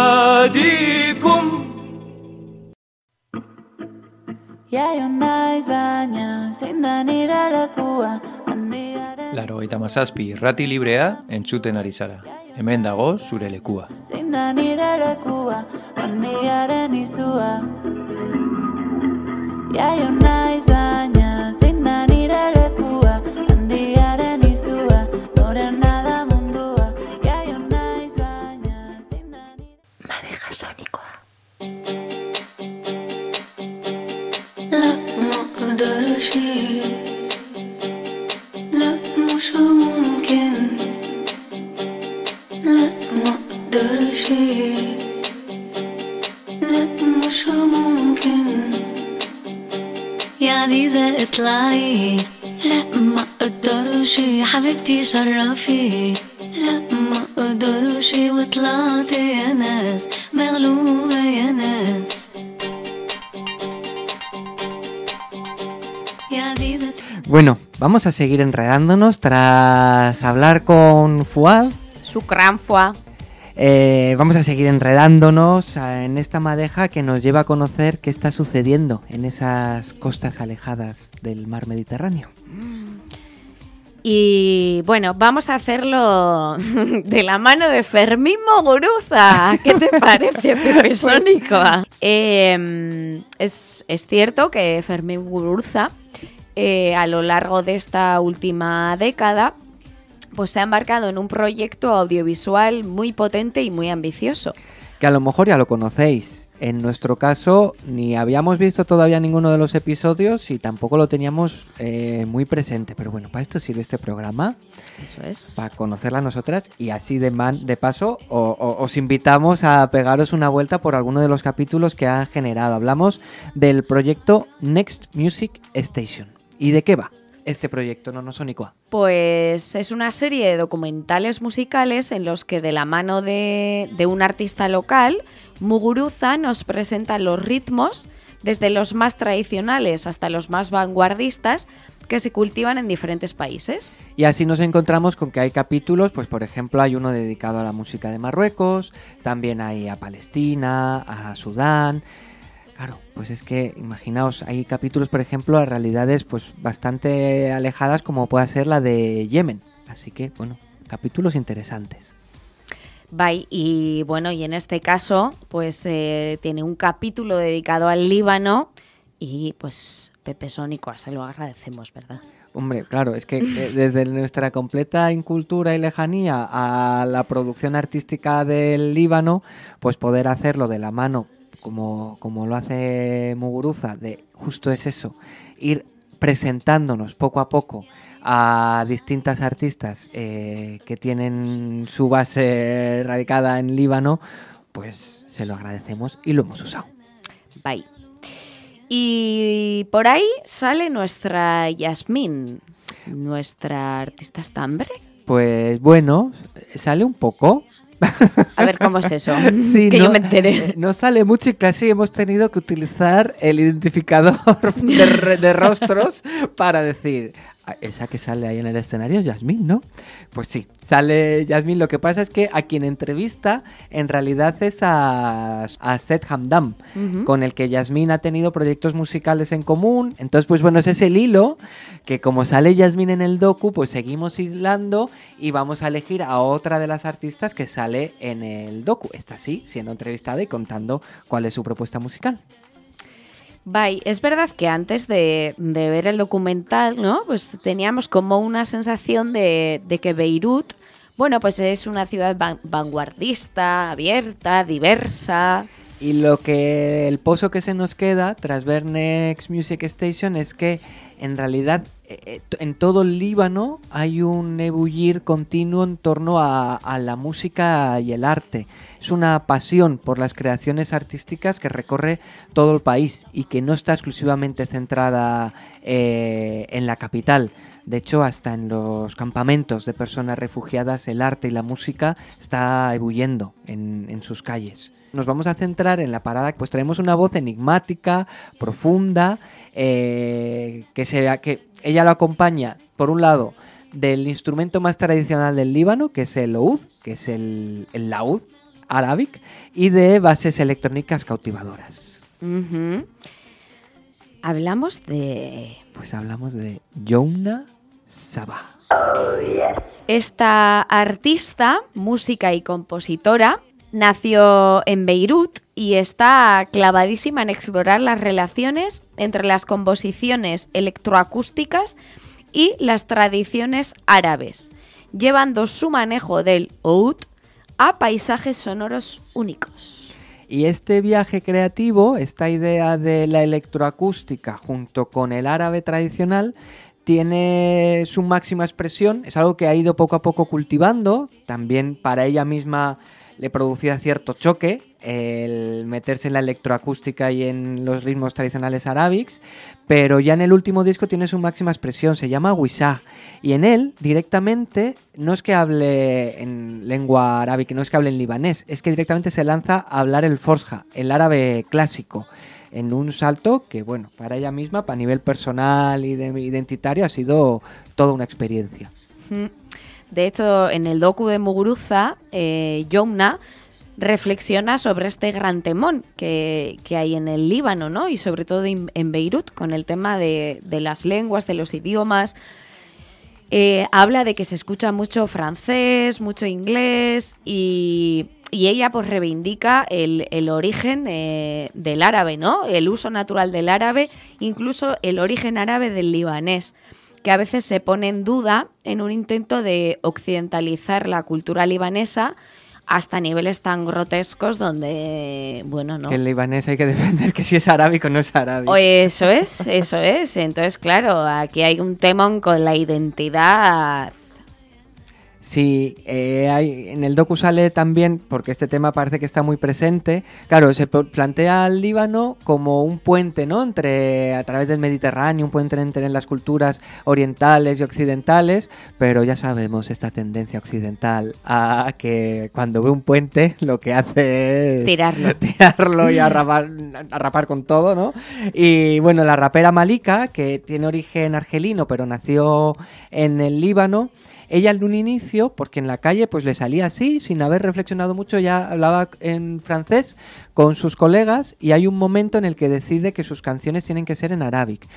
أناديكم Jaio naiz baina zein da nire lekua handiaren Laro eta mazazpi irrati librea entzuten ari zara. Hemen dago zure lekua. zein da nire lekua handiaren izua Jaio naiz baina zein da Madeja sonikoa. لا حبيبتي شرفي لا ما اقدرش وطلعت يا ناس مغلوبة يا ناس يا عزيزة Bueno, vamos a seguir enredándonos tras hablar con Fuad. Shukran fua. eh, vamos a seguir enredándonos eh, en esta madeja que nos lleva a conocer qué está sucediendo en esas costas alejadas del mar Mediterráneo. Y bueno, vamos a hacerlo [laughs] de la mano de Fermín Moguruza. ¿Qué te [laughs] parece, Pepe Sónico? Eh, es, es cierto que Fermín Muguruza, eh, a lo largo de esta última década, pues se ha embarcado en un proyecto audiovisual muy potente y muy ambicioso. Que a lo mejor ya lo conocéis. En nuestro caso, ni habíamos visto todavía ninguno de los episodios y tampoco lo teníamos eh, muy presente. Pero bueno, para esto sirve este programa. Eso es. Para conocerla nosotras y así de, man, de paso o- o- os invitamos a pegaros una vuelta por alguno de los capítulos que ha generado. Hablamos del proyecto Next Music Station. ¿Y de qué va este proyecto no Sónico? Pues es una serie de documentales musicales en los que de la mano de, de un artista local, Muguruza nos presenta los ritmos, desde los más tradicionales hasta los más vanguardistas, que se cultivan en diferentes países. Y así nos encontramos con que hay capítulos, pues por ejemplo hay uno dedicado a la música de Marruecos, también hay a Palestina, a Sudán. Claro, pues es que imaginaos, hay capítulos, por ejemplo, a realidades pues bastante alejadas como pueda ser la de Yemen. Así que, bueno, capítulos interesantes. Bye. Y bueno, y en este caso, pues eh, tiene un capítulo dedicado al Líbano y pues Pepe Sónico, se lo agradecemos, ¿verdad? Hombre, claro, es que eh, desde nuestra completa incultura y lejanía a la producción artística del Líbano, pues poder hacerlo de la mano, como, como lo hace Muguruza, de justo es eso, ir presentándonos poco a poco a distintas artistas eh, que tienen su base radicada en Líbano, pues se lo agradecemos y lo hemos usado. Bye. Y por ahí sale nuestra Yasmín, nuestra artista estambre. Pues bueno, sale un poco, A ver cómo es eso. [laughs] Sí, que no, yo me enteré. No sale mucho y casi hemos tenido que utilizar el identificador [laughs] de, rostros para decir, "Ah, esa que sale ahí en el escenario es Yasmín, ¿no? Pues sí, sale Yasmín. Lo que pasa es que a quien entrevista en realidad es a, a Seth Hamdam, con el que Yasmín ha tenido proyectos musicales en común. Entonces, pues bueno, ese es el hilo que como sale Yasmín en el docu, pues seguimos aislando y vamos a elegir a otra de las artistas que sale en el docu. Esta sí, siendo entrevistada y contando cuál es su propuesta musical. Bye. Es verdad que antes de, ver el documental, ¿no? Pues teníamos como una sensación de, que Beirut, bueno, pues es una ciudad van- vanguardista, abierta, diversa. Y lo que el pozo que se nos queda tras ver Next Music Station es que en realidad eh, eh, en todo el Líbano hay un ebullir continuo en torno a, la música y el arte. Es una pasión por las creaciones artísticas que recorre todo el país y que no está exclusivamente centrada eh, en la capital. De hecho, hasta en los campamentos de personas refugiadas, el arte y la música está ebulliendo en, en sus calles. Nos vamos a centrar en la parada, pues traemos una voz enigmática, profunda, eh, que, se, que ella lo acompaña, por un lado, del instrumento más tradicional del Líbano, que es el oud, que es el, el laúd y de bases electrónicas cautivadoras. Hablamos de Pues hablamos de Jouna Sabah. Esta artista, música y compositora nació en Beirut y está clavadísima en explorar las relaciones entre las composiciones electroacústicas y las tradiciones árabes, llevando su manejo del oud a paisajes sonoros únicos. Y este viaje creativo, esta idea de la electroacústica junto con el árabe tradicional, tiene su máxima expresión, es algo que ha ido poco a poco cultivando, también para ella misma le producía cierto choque el meterse en la electroacústica y en los ritmos tradicionales arábicos, pero ya en el último disco tiene su máxima expresión, se llama Wisah, y en él directamente no es que hable en lengua arábica, no es que hable en libanés, es que directamente se lanza a hablar el Forsja, el árabe clásico, en un salto que, bueno, para ella misma, para nivel personal y de- identitario, ha sido toda una experiencia. Mm. De hecho, en el docu de Muguruza, eh, Yomna reflexiona sobre este gran temón que, que hay en el Líbano, ¿no? Y sobre todo en, Beirut, con el tema de, de las lenguas, de los idiomas. Eh, habla de que se escucha mucho francés, mucho inglés y, y ella pues reivindica el, el origen eh, del árabe, ¿no? El uso natural del árabe, incluso el origen árabe del libanés. Que a veces se pone en duda en un intento de occidentalizar la cultura libanesa hasta niveles tan grotescos donde, bueno, no. Que el libanés hay que defender que si es arábico no es arábico. O eso es, eso es. Entonces, claro, aquí hay un temón con la identidad Sí, eh, hay, en el docu sale también, porque este tema parece que está muy presente, claro, se pl- plantea al Líbano como un puente, ¿no? Entre, a través del Mediterráneo, un puente entre las culturas orientales y occidentales, pero ya sabemos esta tendencia occidental a que cuando ve un puente lo que hace es Tirarlo. [laughs] tirarlo y arrapar, arrapar con todo, ¿no? Y bueno, la rapera Malika, que tiene origen argelino, pero nació en el Líbano, ella en un inicio, porque en la calle pues le salía así, sin haber reflexionado mucho, ya hablaba en francés con sus colegas y hay un momento en el que decide que sus canciones tienen que ser en arábic.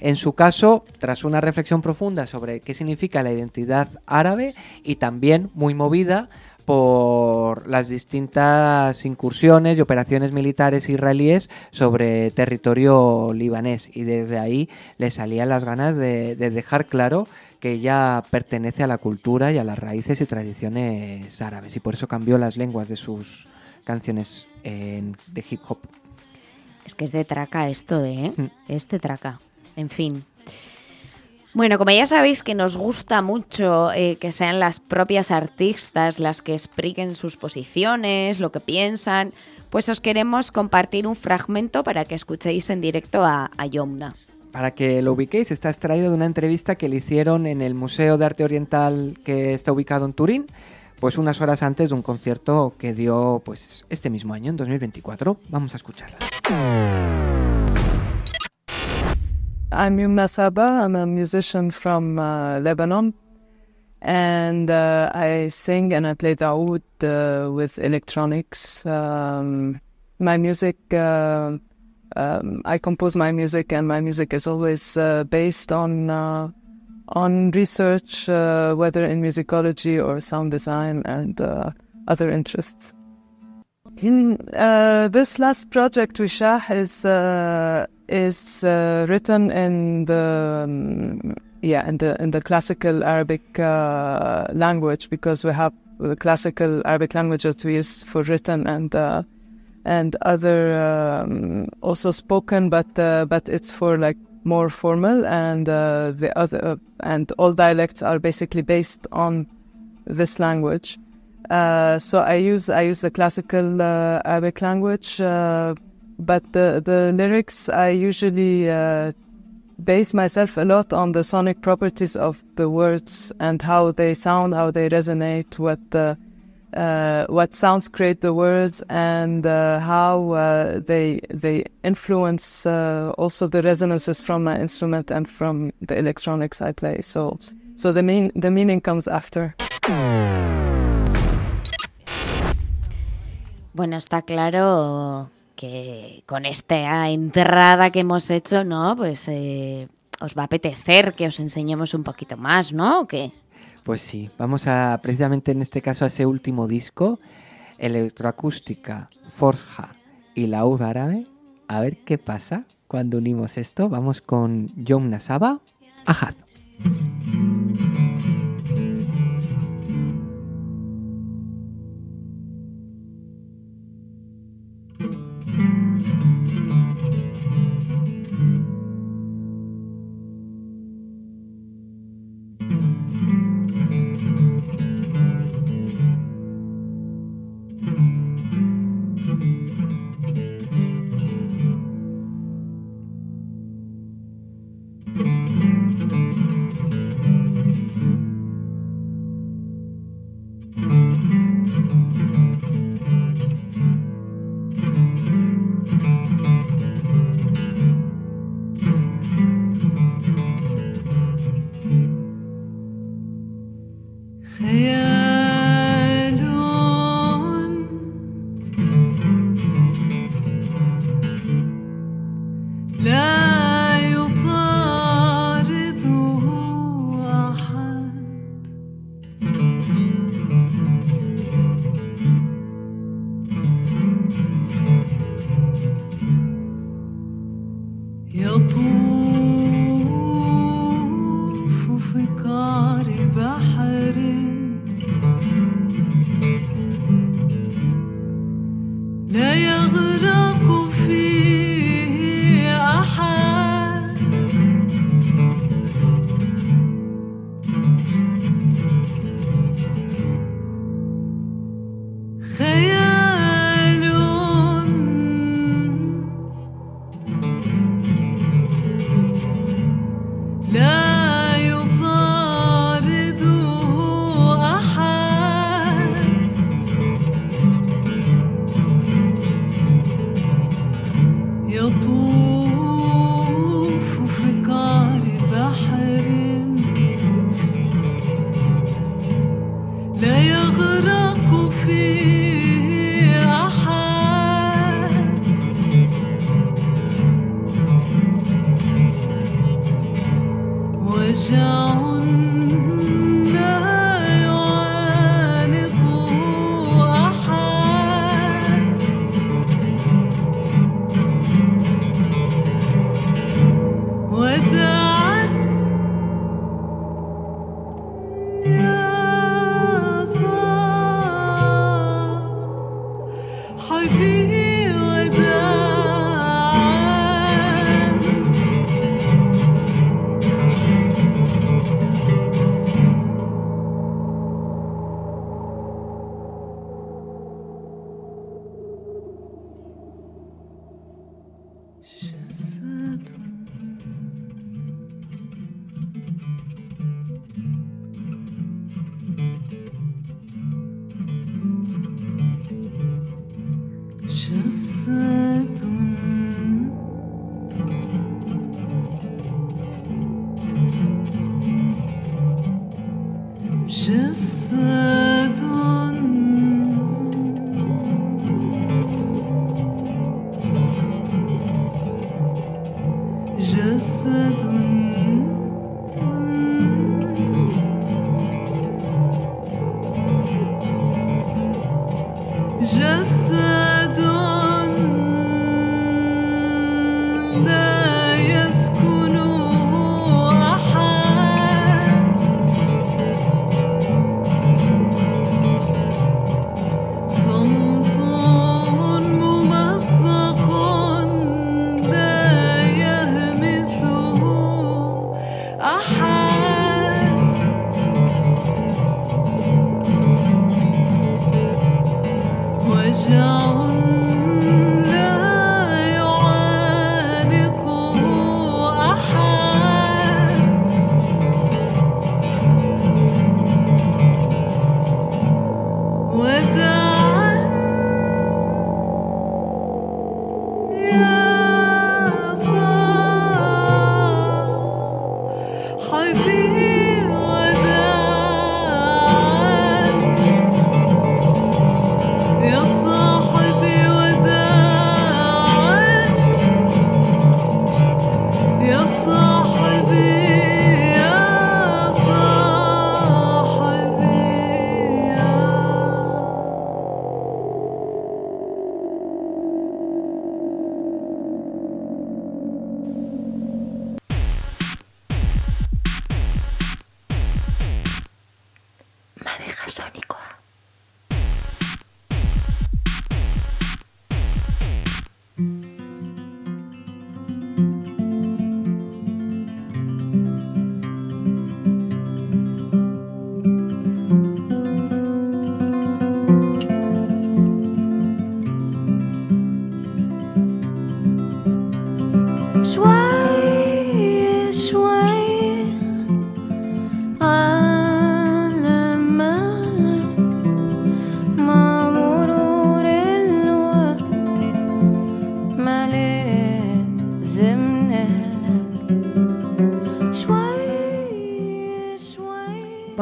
En su caso, tras una reflexión profunda sobre qué significa la identidad árabe y también muy movida por las distintas incursiones y operaciones militares israelíes sobre territorio libanés y desde ahí le salían las ganas de, de dejar claro que ella pertenece a la cultura y a las raíces y tradiciones árabes y por eso cambió las lenguas de sus canciones en- de hip hop. Es que es de traca esto, ¿eh? Mm. Es de traca. En fin. Bueno, como ya sabéis que nos gusta mucho eh, que sean las propias artistas las que expliquen sus posiciones, lo que piensan, pues os queremos compartir un fragmento para que escuchéis en directo a, a Yomna. Para que lo ubiquéis, está extraído de una entrevista que le hicieron en el Museo de Arte Oriental que está ubicado en Turín, pues unas horas antes de un concierto que dio pues este mismo año, en 2024. Vamos a escucharla. I'm Yumna Saba. I'm a musician from uh, Lebanon. And uh, I sing and I play daoud uh, with electronics. Um, my music, uh, um, I compose my music, and my music is always uh, based on uh, on research, uh, whether in musicology or sound design and uh, other interests. In uh, this last project, Wishah is uh, is written in the um, yeah in the in the classical Arabic language because we have the classical Arabic language that we use for written and and other um, also spoken, but uh, but it's for like more formal and uh, the other uh, and all dialects are basically based on this language. Uh, so I use I use the classical uh, Arabic language, but the the lyrics I usually base myself a lot on the sonic properties of the words and how they sound, how they resonate, what the uh, what sounds create the words, and uh, how uh, they they influence uh, also the resonances from my instrument and from the electronics I play. So so the mean the meaning comes after. Bueno, está claro que con esta entrada que hemos hecho, ¿no? Pues eh, os va a apetecer que os enseñemos un poquito más, ¿no? ¿O qué? Pues sí, vamos a precisamente en este caso a ese último disco, electroacústica, forja y laúd árabe. A ver qué pasa cuando unimos esto. Vamos con Yom Saba, Ahad.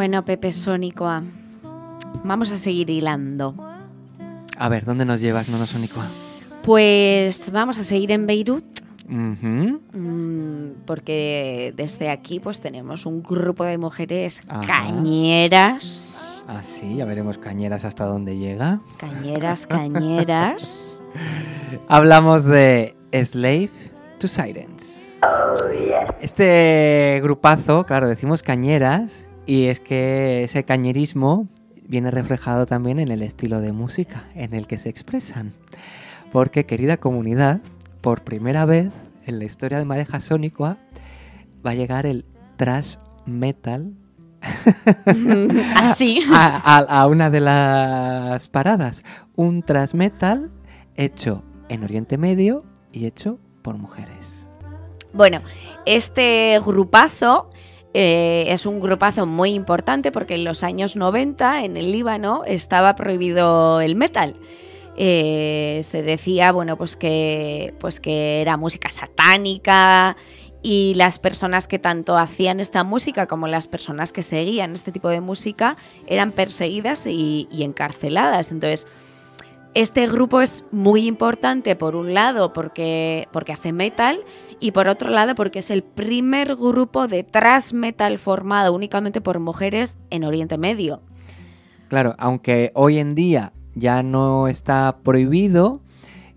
Bueno, Pepe Sónicoa, vamos a seguir hilando. A ver, ¿dónde nos llevas, Nono Sónico? Pues vamos a seguir en Beirut, Mm, porque desde aquí pues tenemos un grupo de mujeres Ajá. cañeras, Ah, sí, ya veremos cañeras hasta dónde llega. cañeras, cañeras. [laughs] Hablamos de Slave to Sirens. Este grupazo, claro, decimos cañeras y es que ese cañerismo viene reflejado también en el estilo de música en el que se expresan. Porque, querida comunidad, por primera vez en la historia de Madeja Sónica va a llegar el thrash metal [laughs] Así. [laughs] a, a- a una de las paradas. Un thrash metal hecho en Oriente Medio y hecho por mujeres. Bueno, este grupazo eh, es un grupazo muy importante porque en los años 90 en el Líbano estaba prohibido el metal. Eh, se decía, bueno, pues que, pues que era música satánica y las personas que tanto hacían esta música como las personas que seguían este tipo de música eran perseguidas y, encarceladas. Entonces, este grupo es muy importante por un lado porque, porque hace metal y por otro lado porque es el primer grupo de thrash metal formado únicamente por mujeres en Oriente Medio. Claro, aunque hoy en día ya no está prohibido,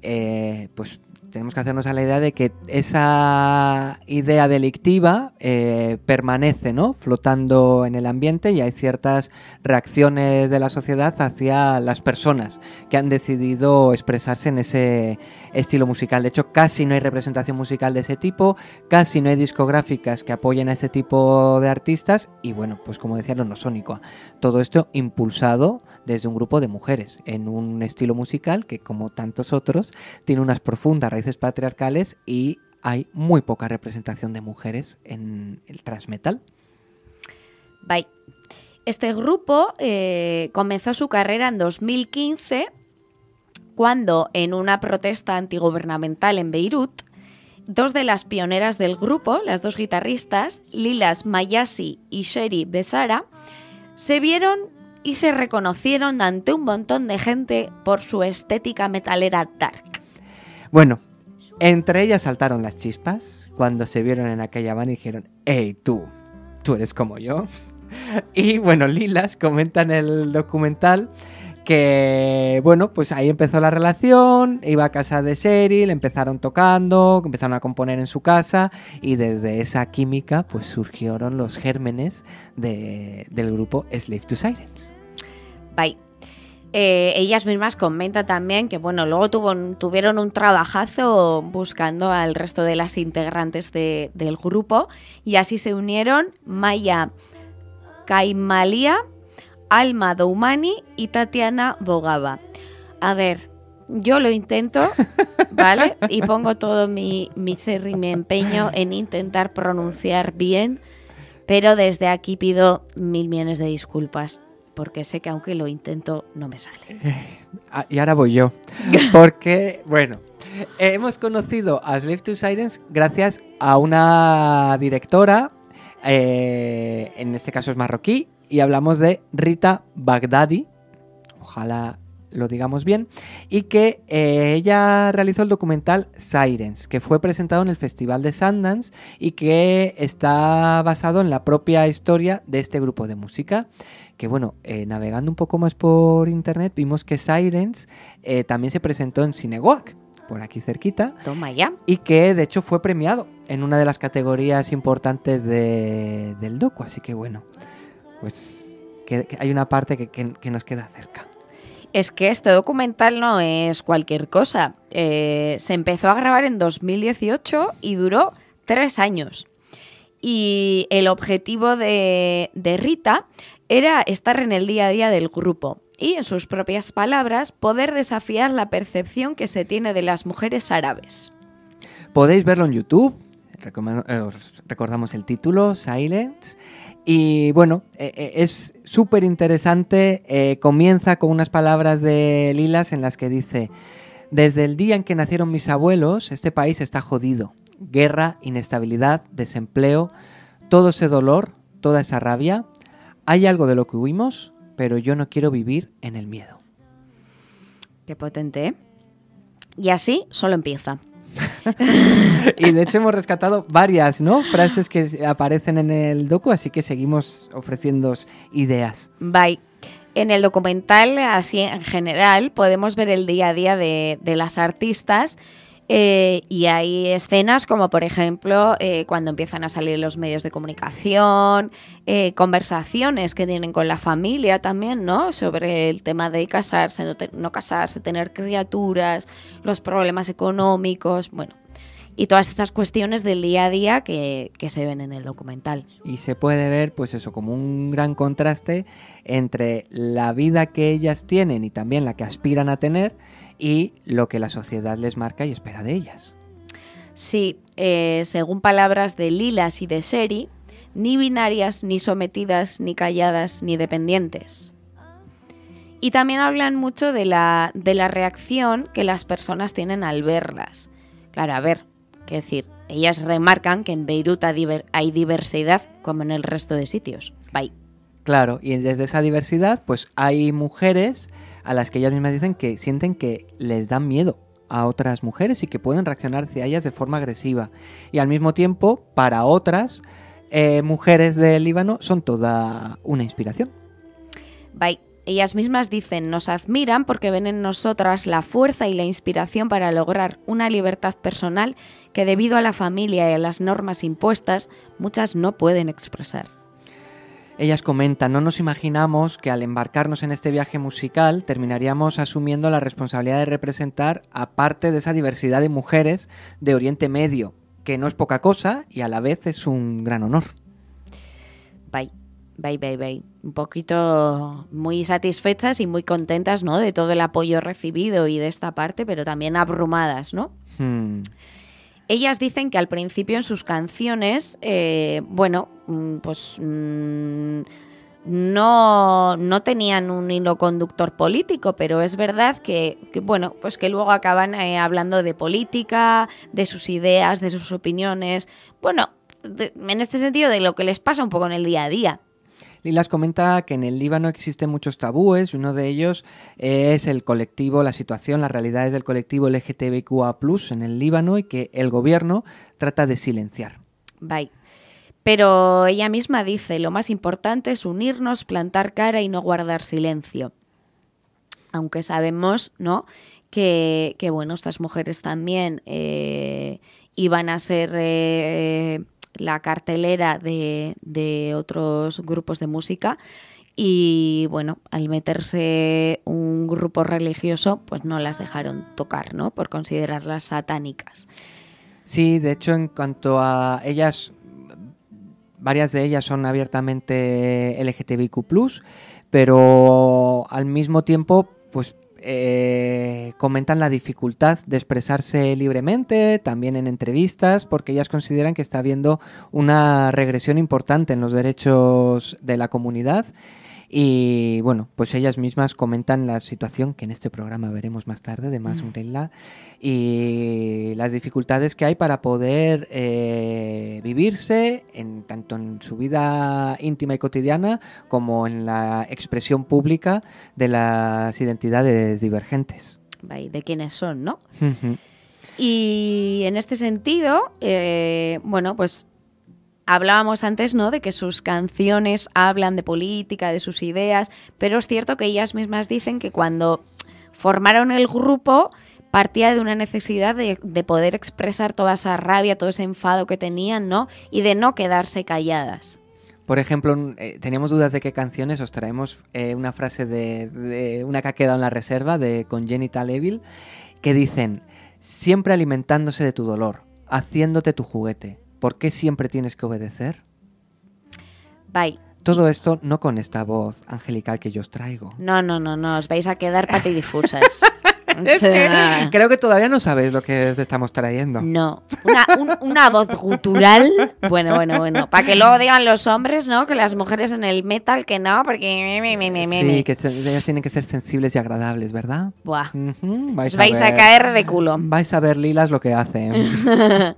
eh, pues tenemos que hacernos a la idea de que esa idea delictiva eh, permanece, ¿no? Flotando en el ambiente y hay ciertas reacciones de la sociedad hacia las personas que han decidido expresarse en ese estilo musical. De hecho, casi no hay representación musical de ese tipo, casi no hay discográficas que apoyen a ese tipo de artistas y bueno, pues como decía lo no sónico, todo esto impulsado desde un grupo de mujeres en un estilo musical que como tantos otros tiene unas profundas raíces patriarcales y hay muy poca representación de mujeres en el thrash metal. Bye. Este grupo eh, comenzó su carrera en 2015 cuando en una protesta antigubernamental en Beirut, dos de las pioneras del grupo, las dos guitarristas, Lilas Mayasi y Sherry Besara, se vieron y se reconocieron ante un montón de gente por su estética metalera dark. Bueno, entre ellas saltaron las chispas cuando se vieron en aquella van y dijeron, hey tú, tú eres como yo. [laughs] Y bueno, Lilas comenta en el documental que, bueno, pues ahí empezó la relación, iba a casa de Cheryl, empezaron tocando, empezaron a componer en su casa y desde esa química pues surgieron los gérmenes de- del grupo Slave to Sirens. Bye. Eh, ellas mismas comentan también que bueno, luego tuvieron un trabajazo buscando al resto de las integrantes de- del grupo y así se unieron Maya Kaimalia, Alma Doumani y Tatiana Bogava. A ver, yo lo intento, [laughs] ¿vale? Y pongo todo mi, mi ser y mi empeño en intentar pronunciar bien, pero desde aquí pido mil millones de disculpas, porque sé que aunque lo intento, no me sale. Ah, y ahora voy yo. Porque, [laughs] bueno, eh, hemos conocido a Slave to Sirens gracias a una directora, eh, en este caso es marroquí, y hablamos de Rita Baghdadi, ojalá lo digamos bien, y que eh, ella realizó el documental Sirens, que fue presentado en el Festival de Sundance y que está basado en la propia historia de este grupo de música. Que bueno, eh, navegando un poco más por internet, vimos que Sirens eh, también se presentó en Cinegoac, por aquí cerquita, Toma ya. y que de hecho fue premiado en una de las categorías importantes de- del docu. Así que bueno, pues que, que hay una parte que- que- que nos queda cerca. Es que este documental no es cualquier cosa. Eh, se empezó a grabar en 2018 y duró tres años. Y el objetivo de, de Rita era estar en el día a día del grupo y, en sus propias palabras, poder desafiar la percepción que se tiene de las mujeres árabes. Podéis verlo en YouTube. eh, os recordamos el título, Silence. Y bueno, eh, eh, es súper interesante. eh, comienza con unas palabras de Lilas en las que dice: Desde el día en que nacieron mis abuelos, este país está jodido. Guerra, inestabilidad, desempleo, todo ese dolor, toda esa rabia. Hay algo de lo que huimos, pero yo no quiero vivir en el miedo. Qué potente, ¿eh? Y así solo empieza. [laughs] Y de hecho hemos rescatado varias, ¿no? Frases que aparecen en el docu, así que seguimos ofreciendo ideas. Bye. En el documental, así en general, podemos ver el día a día de, de las artistas. Eh, y hay escenas como, por ejemplo, eh, cuando empiezan a salir los medios de comunicación, eh, conversaciones que tienen con la familia también, ¿no? Sobre el tema de casarse, no, te- no casarse, tener criaturas, los problemas económicos, bueno. Y todas estas cuestiones del día a día que, que se ven en el documental. Y se puede ver, pues eso, como un gran contraste entre la vida que ellas tienen y también la que aspiran a tener y lo que la sociedad les marca y espera de ellas. Sí, eh, según palabras de Lilas y de Seri, ni binarias, ni sometidas, ni calladas, ni dependientes. Y también hablan mucho de la, de la reacción que las personas tienen al verlas. Claro, a ver, qué decir, ellas remarcan que en Beirut hay diver- hay diversidad como en el resto de sitios. Bye. Claro, y desde esa diversidad, pues hay mujeres a las que ellas mismas dicen que sienten que les dan miedo a otras mujeres y que pueden reaccionar hacia ellas de forma agresiva. Y al mismo tiempo, para otras eh, mujeres del Líbano son toda una inspiración. Bye. Ellas mismas dicen, nos admiran porque ven en nosotras la fuerza y la inspiración para lograr una libertad personal que debido a la familia y a las normas impuestas, muchas no pueden expresar. Ellas comentan, no nos imaginamos que al embarcarnos en este viaje musical terminaríamos asumiendo la responsabilidad de representar a parte de esa diversidad de mujeres de Oriente Medio, que no es poca cosa y a la vez es un gran honor. Bye. Bye, bye, bye. Un poquito muy satisfechas y muy contentas, ¿no? De todo el apoyo recibido y de esta parte, pero también abrumadas, ¿no? Hmm. Ellas dicen que al principio en sus canciones, eh, bueno, mm, pues mm, no, no tenían un hilo conductor político, pero es verdad que, que, bueno, pues que luego acaban eh, hablando de política, de sus ideas, de sus opiniones, bueno, en este sentido de lo que les pasa un poco en el día a día. Lilas comenta que en el Líbano existen muchos tabúes uno de ellos es el colectivo, la situación, las realidades del colectivo LGTBIQA+, en el Líbano y que el gobierno trata de silenciar. Bye. Pero ella misma dice, lo más importante es unirnos, plantar cara y no guardar silencio. Aunque sabemos, ¿no? Que, que, bueno, estas mujeres también eh, iban a ser eh, la cartelera de, de otros grupos de música y bueno, al meterse un grupo religioso, pues no las dejaron tocar, ¿no? Por considerarlas satánicas. Sí, de hecho, en cuanto a ellas, varias de ellas son abiertamente LGTBIQ+, pero al mismo tiempo, pues eh, comentan la dificultad de expresarse libremente, también en entrevistas, porque ellas consideran que está habiendo una regresión importante en los derechos de la comunidad. Y bueno, pues ellas mismas comentan la situación que en este programa veremos más tarde de Más Umbrella y las dificultades que hay para poder eh, vivirse en, tanto en su vida íntima y cotidiana como en la expresión pública de las identidades divergentes. De quiénes son, ¿no? Y en este sentido, eh, bueno, pues hablábamos antes, ¿no? De que sus canciones hablan de política, de sus ideas, pero es cierto que ellas mismas dicen que cuando formaron el grupo partía de una necesidad de, de poder expresar toda esa rabia, todo ese enfado que tenían, ¿no? Y de no quedarse calladas. Por ejemplo, eh, teníamos dudas de qué canciones, os traemos eh, una frase de, de una que ha quedado en la reserva de Congenital Evil, que dicen, siempre alimentándose de tu dolor, haciéndote tu juguete, ¿por qué siempre tienes que obedecer? Bye. Todo esto no con esta voz angelical que yo os traigo. No, no, no, no, os vais a quedar patidifusas. [laughs] Es que creo que todavía no sabéis lo que os estamos trayendo. No, una, un- una voz gutural. Bueno, bueno, bueno. Para que luego digan los hombres, ¿no? Que las mujeres en el metal que no, porque. Sí, que ellas tienen que ser sensibles y agradables, ¿verdad? Buah. Ujú, Os vais a caer de culo. Vais a ver lilas lo que hacen. [laughs]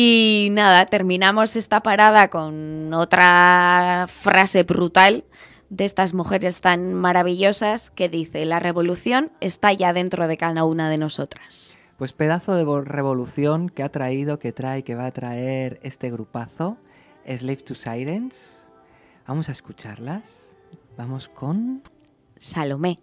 y nada, terminamos esta parada con otra frase brutal de estas mujeres tan maravillosas que dice: La revolución está ya dentro de cada una de nosotras. Pues pedazo de vo- revolución que ha traído, que trae, que va a traer este grupazo, Slave to Sirens. Vamos a escucharlas. Vamos con... Salomé.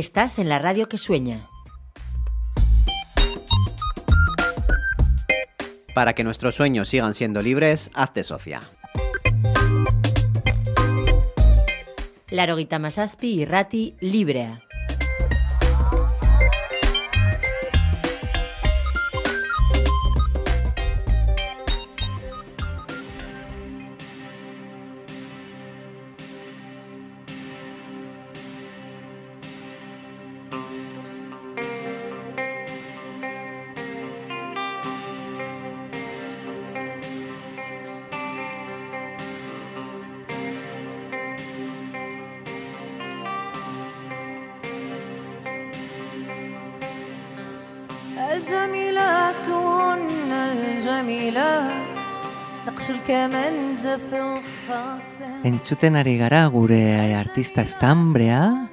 Estás en la radio que sueña. Para que nuestros sueños sigan siendo libres, hazte socia. Larogita Masaspi y Rati Librea. الجميلات هن الجميلات نقش الكمنج في الخاصة Entzuten ari gara gure artista estambrea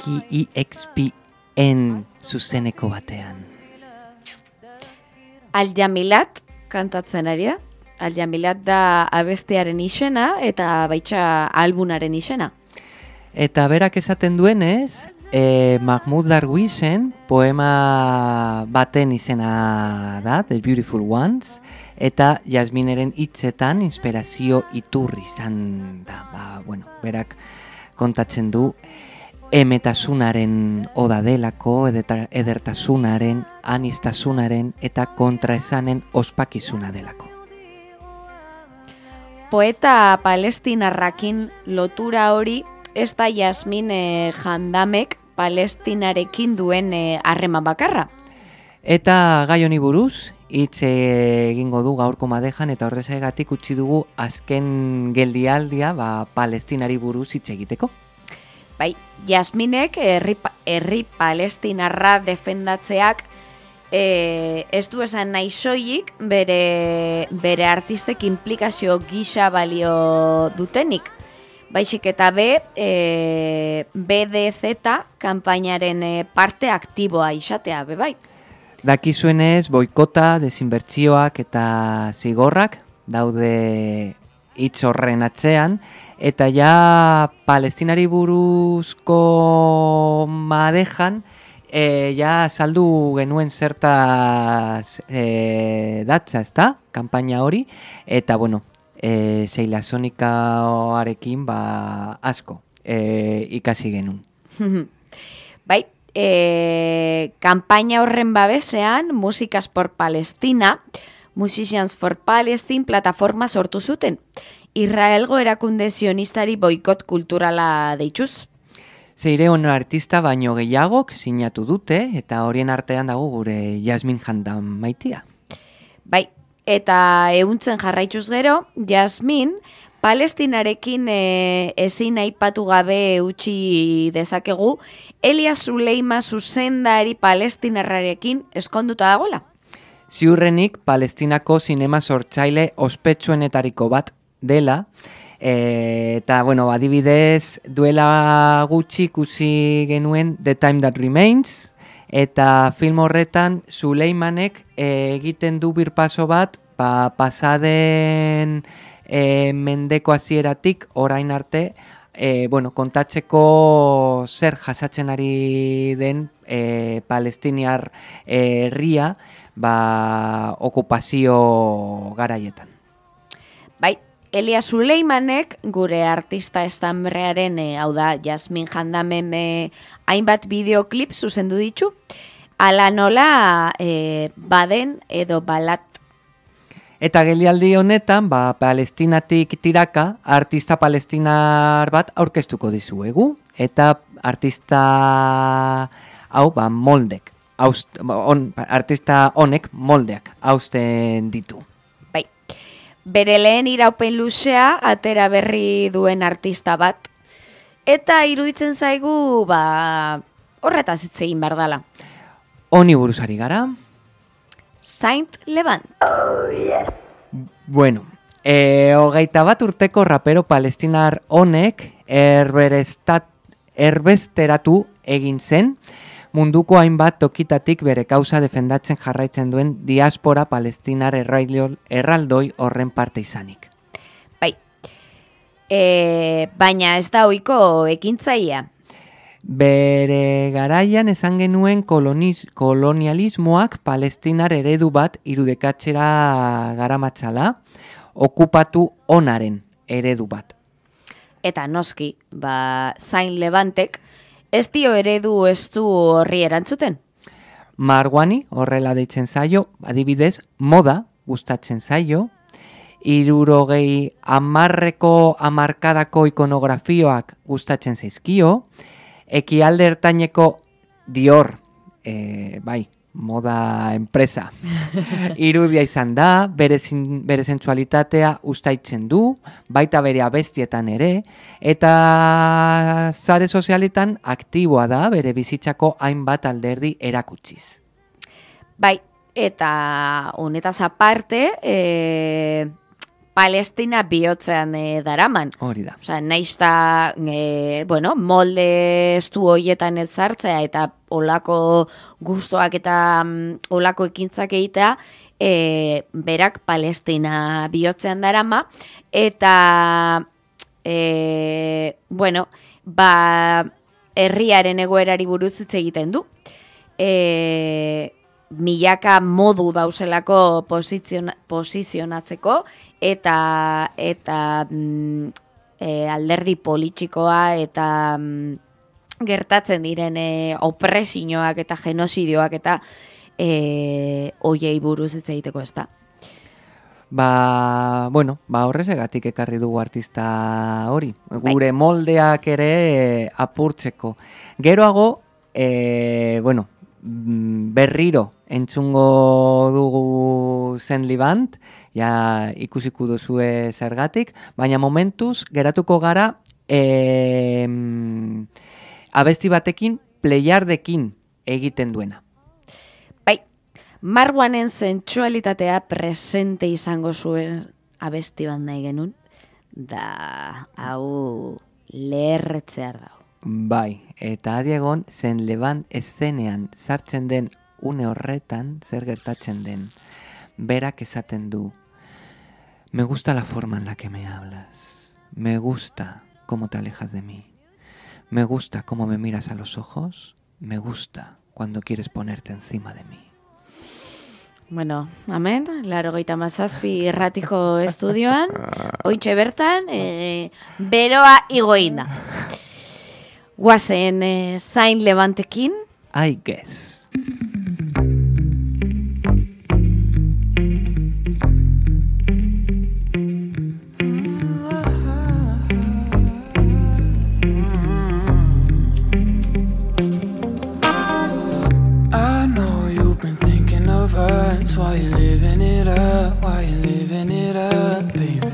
ki EXPN zuzeneko batean. Aljamilat kantatzen ari da. Aljamilat da abestearen izena eta baitxa albunaren izena. Eta berak esaten duenez, e, Mahmoud Darwisen poema baten izena da, The Beautiful Ones, eta Jasmineren hitzetan inspirazio iturri izan da. Ba, bueno, berak kontatzen du emetasunaren oda delako, edertasunaren, anistasunaren eta kontraesanen ospakizuna delako. Poeta palestinarrakin lotura hori ez da Jasmin eh, Jandamek palestinarekin duen eh, harreman bakarra. Eta gai honi buruz, hitz egingo du gaurko madejan eta horrezegatik utzi dugu azken geldialdia ba, palestinari buruz hitz egiteko. Bai, Jasminek herri, herri palestinarra defendatzeak e, ez du esan nahi soilik bere, bere artistek implikazio gisa balio dutenik. Baizik eta B, e, BDZ kanpainaren e, parte aktiboa izatea, be bai. Dakizuenez, boikota, desinbertsioak eta zigorrak daude hitz horren atzean, eta ja palestinari buruzko madejan, e, ja saldu genuen zertaz e, datza, ezta? Kanpaina hori, eta bueno, e, Seila Sonikarekin ba, asko e, ikasi genuen. [laughs] bai, e, kanpaina horren babesean, Músicas por Palestina, Musicians for Palestine plataforma sortu zuten. Israelgo erakunde zionistari boikot kulturala deituz. Zeireon artista baino gehiagok sinatu dute eta horien artean dago gure Jasmin Handan maitia. Bai, eta ehuntzen jarraituz gero, Jasmin, Palestinarekin e, ezin aipatu gabe utzi dezakegu, Elia Zuleima zuzendari palestinarrarekin eskonduta dagola. Ziurrenik Palestinako sinema sortzaile ospetsuenetariko bat dela, e, eta bueno, adibidez duela gutxi ikusi genuen The Time That Remains, eta film horretan Zuleimanek e, egiten du birpaso bat ba, pasaden e, mendeko hasieratik orain arte e, bueno, kontatzeko zer jasatzen ari den e, palestiniar herria ba, okupazio garaietan. Bai, Elia Suleimanek gure artista estambrearen, e, hau da, Jasmin Jandamen e, hainbat bideoklip zuzendu ditu, ala nola e, baden edo balat Eta gelialdi honetan, ba, palestinatik tiraka, artista palestinar bat aurkeztuko dizuegu. Eta artista hau, ba, moldek. Aust, on, artista honek moldeak hausten ditu. Bere lehen iraupen luzea atera berri duen artista bat. Eta iruditzen zaigu, ba, horretaz hitz egin behar dela. Honi buruzari gara. Saint Levant. Oh, yes. Bueno, e, hogeita bat urteko rapero palestinar honek erberestat, erbesteratu egin zen, munduko hainbat tokitatik bere kauza defendatzen jarraitzen duen diaspora palestinar erraldoi horren parte izanik. Bai. E, baina ez da ohiko ekintzaia. Bere garaian esan genuen koloniz, kolonialismoak palestinar eredu bat irudekatzera garamatzala, okupatu onaren eredu bat. Eta noski, ba, Saint Levantek, ez dio eredu ez du horri erantzuten. Marguani horrela deitzen zaio, adibidez, moda gustatzen zaio, irurogei amarreko amarkadako ikonografioak gustatzen zaizkio, ekialde ertaineko Dior, e, bai, moda enpresa, [laughs] irudia izan da, bere, zin, bere sensualitatea ustaitzen du, baita bere abestietan ere, eta zare sozialetan aktiboa da bere bizitzako hainbat alderdi erakutsiz. Bai, eta honetaz aparte, e, Palestina bihotzean e, daraman. Hori da. Osa, naizta, e, bueno, molde estu hoietan ez sartzea eta olako gustoak eta mm, olako ekintzak egitea, e, berak Palestina bihotzean darama, eta, e, bueno, ba, herriaren egoerari buruz hitz egiten du. E, milaka modu dauselako posiziona, posizionatzeko eta eta mm, e, alderdi politikoa eta mm, gertatzen diren e, opresioak eta genozidioak eta e, oiei buruz hitz egiteko ez da. Ba, bueno, ba horrezegatik ekarri dugu artista hori. Gure moldeak ere eh, apurtzeko. Geroago, eh, bueno, mm, berriro entzungo dugu zen libant, ja ikusiko duzue zergatik, baina momentuz geratuko gara eh, abesti batekin pleiardekin egiten duena. Bai, Marwanen zentsualitatea presente izango zuen abesti bat nahi genuen, da hau leherretzear dago. Bai, eta adiegon zen leban eszenean sartzen den une horretan zer gertatzen den. Berak esaten du, me gusta la forma en la que me hablas, me gusta cómo te alejas de mí, me gusta cómo me miras a los ojos, me gusta cuando quieres ponerte encima de mí. Bueno, amen, laro gaita mazazpi irratiko estudioan, [laughs] ointxe bertan, e, beroa igoina. Guazen e, zain levantekin, I guess. Thinking. Why you living it up? Why you living it up, baby?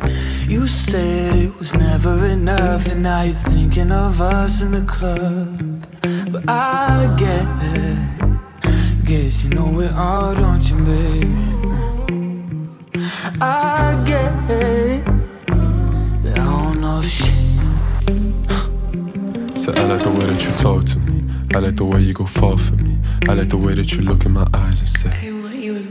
You said it was never enough, and now you're thinking of us in the club. But I guess, guess you know it all, don't you, baby? I guess that I don't know shit. So I like the way that you talk to me. I like the way you go far for me. I like the way that you look in my eyes and say.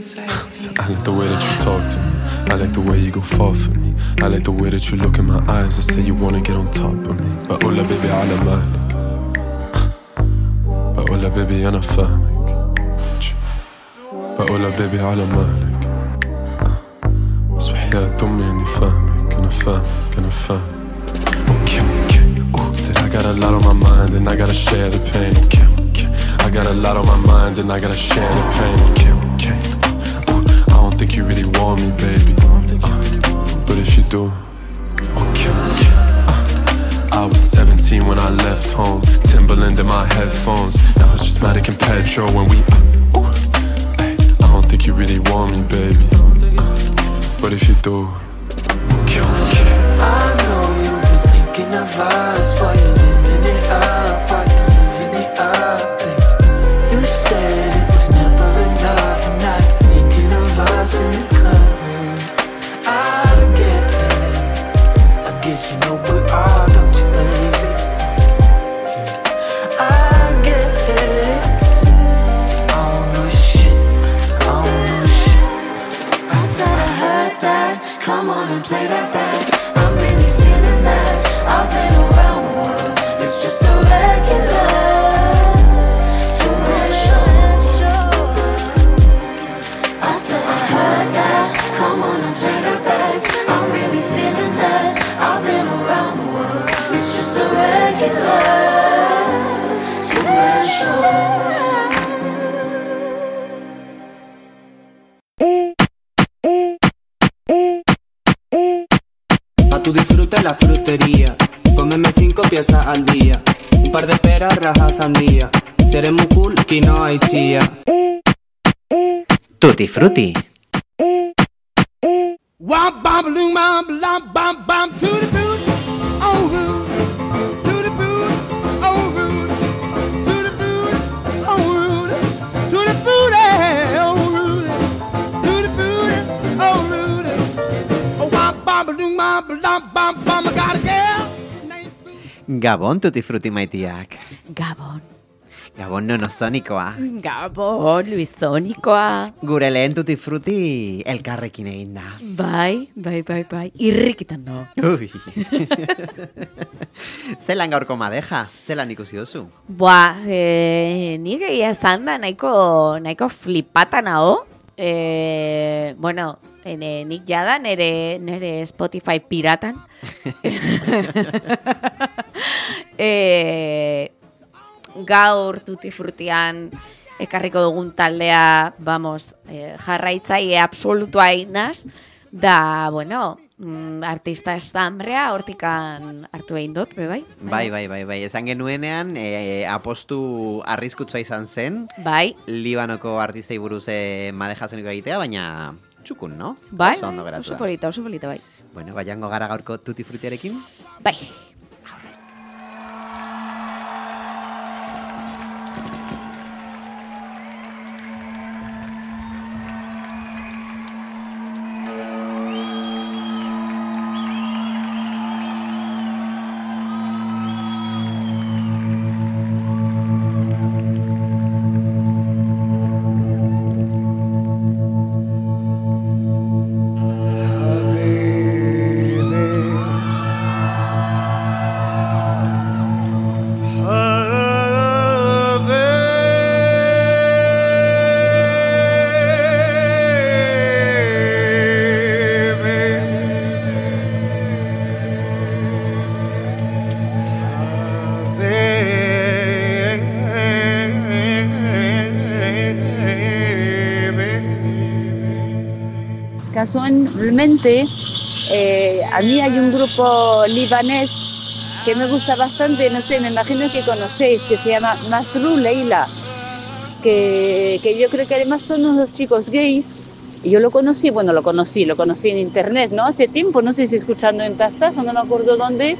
want you inside So I like the way that you talk to me. I like the way you go far for me. I like the way that you look in my eyes and say you wanna get on top of me. بقولها baby على مهلك. بقولها baby أنا فاهمك. بقولها baby على مهلك. بس وحياة أمي إني فاهمك. أنا فاهمك أنا فاهمك. Okay, okay. Ooh, said I got a lot on my mind and I gotta share the pain. Okay, okay. I got a lot on my mind and I gotta share the pain. Okay, think you really want me, baby. But if you do, okay. Uh, I was 17 when I left home. Timberland in my headphones. Now it's just Matic and Petro when we. Uh, I don't think you really want me, baby. But if you do, okay. I know you've been thinking of us while you're living it up, Tutti frutti. Wop, bop, bop, bop, tutti frutti. Oh. Tutti frutti. Oh. Tutti frutti. Oh. Tutti frutti. Oh, oh wop, bop, bop, bop. I got a girl. Gabon tutti frutti maitiak. Gabon. Gabon nonosonikoa. Gabon, Luisonikoa. Gure lehen tutti frutti elkarrekin egin da. Bai, bai, bai, bai. Irrikitan no. Ui. Zelan gaurko madeja? Zelan ikusi duzu? Boa, e, nik egia esan da nahiko, nahiko flipata nao. E, bueno, ene, nik jada nere, nere Spotify piratan. [laughs] [laughs] e, gaur tuti frutian ekarriko dugun taldea, vamos, e, jarraitzaile absolutua inaz, da, bueno, mm, artista estambrea, hortikan hartu egin dut, be bai? Bai, bai, bai, bai. Esan genuenean, e, apostu arriskutsua izan zen. Bai. Libanoko artistei buruz e, madeja soniko egitea, baina txukun, no? Bai, Oso ondo oso polita, oso polita, bai. Bueno, baiango gara gaurko tutti frutiarekin. Bai. Casualmente, eh, a mí hay un grupo libanés que me gusta bastante, no sé, me imagino que conocéis, que se llama Masru Leila, que, que yo creo que además son unos chicos gays. Yo lo conocí, bueno, lo conocí, lo conocí en internet, ¿no? Hace tiempo, no sé si escuchando en Tastas o no me acuerdo dónde,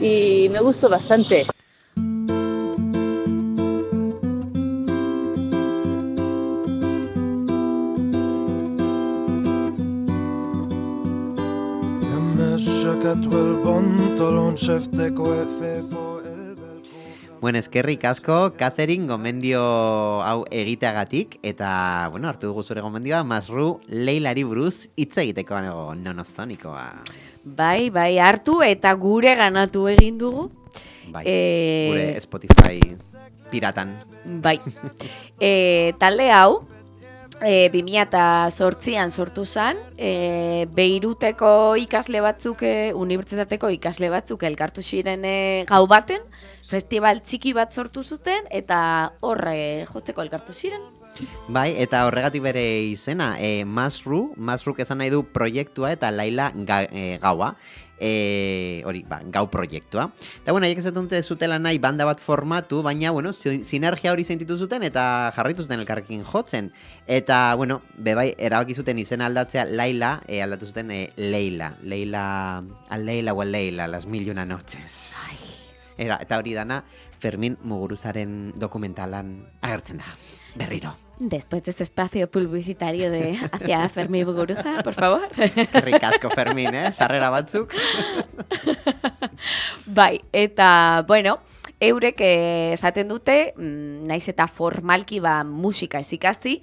y me gustó bastante. Bueno, eskerrik asko, Catherine, gomendio hau egiteagatik, eta, bueno, hartu dugu zure gomendioa, Masru Leilari buruz hitz egiteko banego nonozonikoa. Bai, bai, hartu eta gure ganatu egin dugu. Bai, Eh, gure Spotify piratan. Bai. E, talde hau, e, 2008an sortu zen, e, Beiruteko ikasle batzuk, e, unibertsitateko ikasle batzuk elkartu ziren e, gau baten, festival txiki bat sortu zuten, eta horre jotzeko elkartu ziren. Bai, eta horregatik bere izena, e, Masru, Masruk esan nahi du proiektua eta Laila ga, e, gaua. E, hori, ba, gau proiektua. Eta bueno, haiek esaten dute zutela nahi banda bat formatu, baina, bueno, si- sinergia hori sentitu zuten eta jarraitu zuten elkarrekin jotzen. Eta, bueno, bebai, erabaki zuten izen aldatzea Laila, e, aldatu zuten e, Leila. Leila, al Leila o al Leila, las mil y una noches. Era, eta hori dana, Fermin Muguruzaren dokumentalan agertzen da. Berriro. Después de este espacio publicitario de hacia Fermi Buguruza, por favor. Eskerrik asko Fermin, eh? Sarrera batzuk. Bai, eta, bueno, eurek esaten dute, mm, naiz eta formalki ba musika ez ikasi,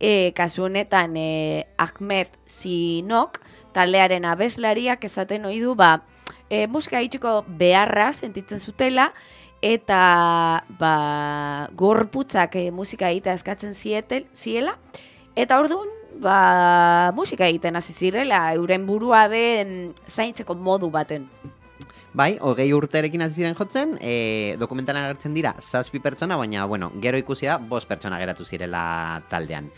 e, kasu honetan e, Ahmed Sinok, taldearen abeslariak esaten ohi du ba, e, musika itxiko beharra sentitzen zutela, eta ba, gorputzak e, musika egitea eskatzen zietel, ziela, eta orduan ba, musika egiten hasi zirela, euren burua den zaintzeko modu baten. Bai, hogei urterekin hasi ziren jotzen, e, dokumentalan agertzen dira zazpi pertsona, baina, bueno, gero ikusi da, bost pertsona geratu zirela taldean.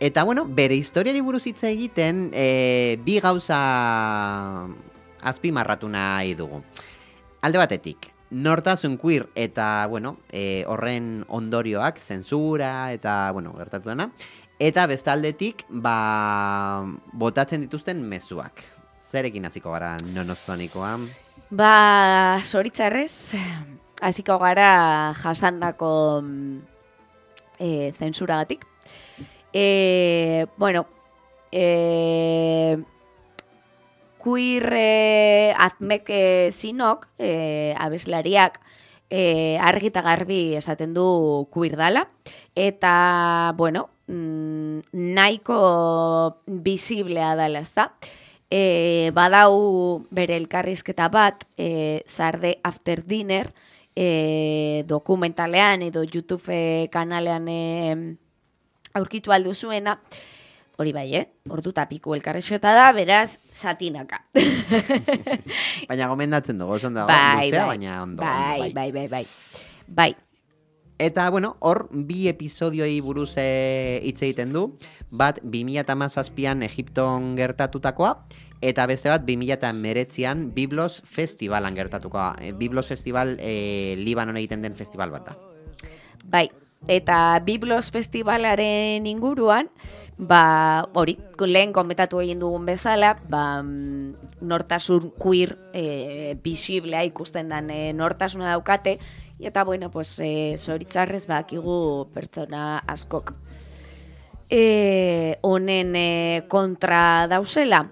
Eta, bueno, bere historiari buruz hitz egiten, e, bi gauza azpimarratu nahi dugu. Alde batetik, nortasun queer eta, bueno, e, horren ondorioak, zensura eta, bueno, gertatu dena. Eta bestaldetik, ba, botatzen dituzten mezuak. Zerekin hasiko gara nonozonikoa? Ba, zoritzarrez, hasiko gara jasandako e, zensuragatik. E, bueno, e, queer e, azmek e, sinok, e, abeslariak, e, argi eta garbi esaten du queer dala, eta, bueno, mm, nahiko visiblea dela, ez da? E, badau bere elkarrizketa bat, e, Sarde After Dinner, e, dokumentalean edo YouTube eh, kanalean e, aurkitu aldu zuena, hori bai, eh? Ordu eta piku elkarrizketa da, beraz, satinaka. [laughs] Baina gomendatzen dugu, oso dago, Bai, luzea, bai. baina ondo. Bai, ondo, bai, bai, bai. Bai. Eta, bueno, hor, bi episodioi buruz eh, hitz egiten du. Bat, 2008an Egipton gertatutakoa, eta beste bat, 2008an Biblos Festivalan gertatukoa. Eh, Biblos Festival eh, Libanon egiten den festival bat da. Bai, eta Biblos Festivalaren inguruan, ba, hori, lehen komentatu egin dugun bezala, ba, mm, nortasun queer e, visiblea ikusten den e, nortasuna daukate, eta bueno, pues, e, zoritzarrez bakigu pertsona askok e, honen e, kontra dausela.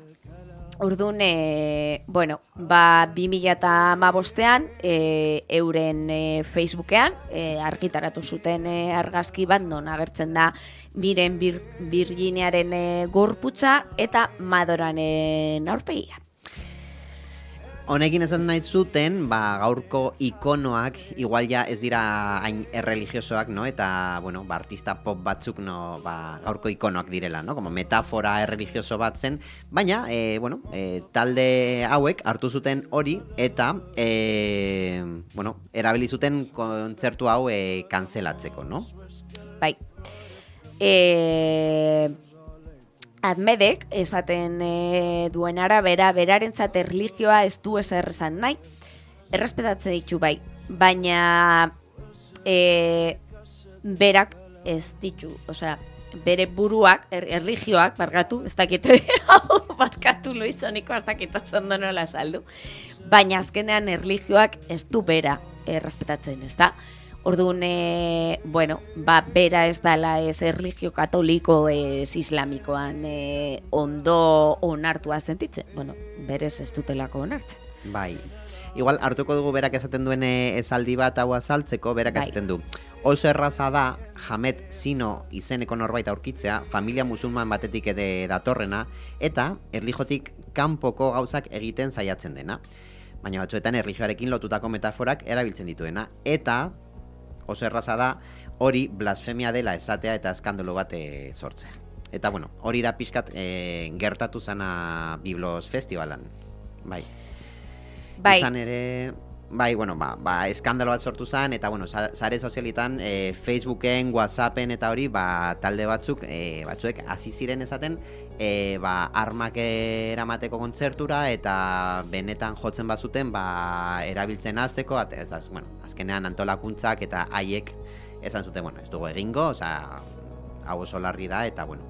Orduan, e, bueno, ba, 2008an e, euren e, Facebookean e, argitaratu zuten e, argazki bat non agertzen da biren bir, Virginiaren e, gorputza eta Madoranen aurpegia. Honekin esan nahi zuten, ba, gaurko ikonoak, igual ja ez dira hain erreligiosoak, no? Eta, bueno, ba, artista pop batzuk, no, ba, gaurko ikonoak direla, no? Como metafora erreligioso bat zen. Baina, e, bueno, e, talde hauek hartu zuten hori, eta, e, bueno, erabili zuten kontzertu hau e, kanzelatzeko, no? Bai. E, Admedek, esaten e, duen arabera, berarentzat erlijioa ez du ezer esan nahi, errespetatzen ditu bai, baina e, berak ez ditu, osea, bere buruak, er, erlijioak, barkatu, ez dakit, [laughs] barkatu Luisoniko, ez dakit oso ondo nola saldu, baina azkenean erlijioak ez du bera errespetatzen, ez da? Orduan, e, bueno, ba, bera ez dala ez erligio katoliko ez islamikoan e, ondo onartua sentitzen. Bueno, berez ez dutelako onartzen. Bai. Igual hartuko dugu berak esaten duen eh, esaldi bat hau azaltzeko, berak Bai. esaten du. Oso erraza da, Hamed Sino izeneko norbait aurkitzea, familia musulman batetik ede datorrena, eta erlijotik kanpoko gauzak egiten saiatzen dena. Baina batzuetan erlijioarekin lotutako metaforak erabiltzen dituena. Eta oso erraza da hori blasfemia dela esatea eta eskandalo bat eh, sortzea. Eta bueno, hori da pixkat eh, gertatu zana Biblos Festivalan. Bai. Bai. Izan ere, bai, bueno, ba, ba, eskandalo bat sortu zen, eta, bueno, sa- sare sozialitan, e, Facebooken, Whatsappen eta hori, ba, talde batzuk, e, batzuek, hasi ziren esaten, e, ba, armak eramateko kontzertura, eta benetan jotzen bazuten, ba, erabiltzen hasteko, eta ez da, bueno, azkenean antolakuntzak eta haiek esan zuten, bueno, ez dugu egingo, osea, hau oso larri da, eta, bueno,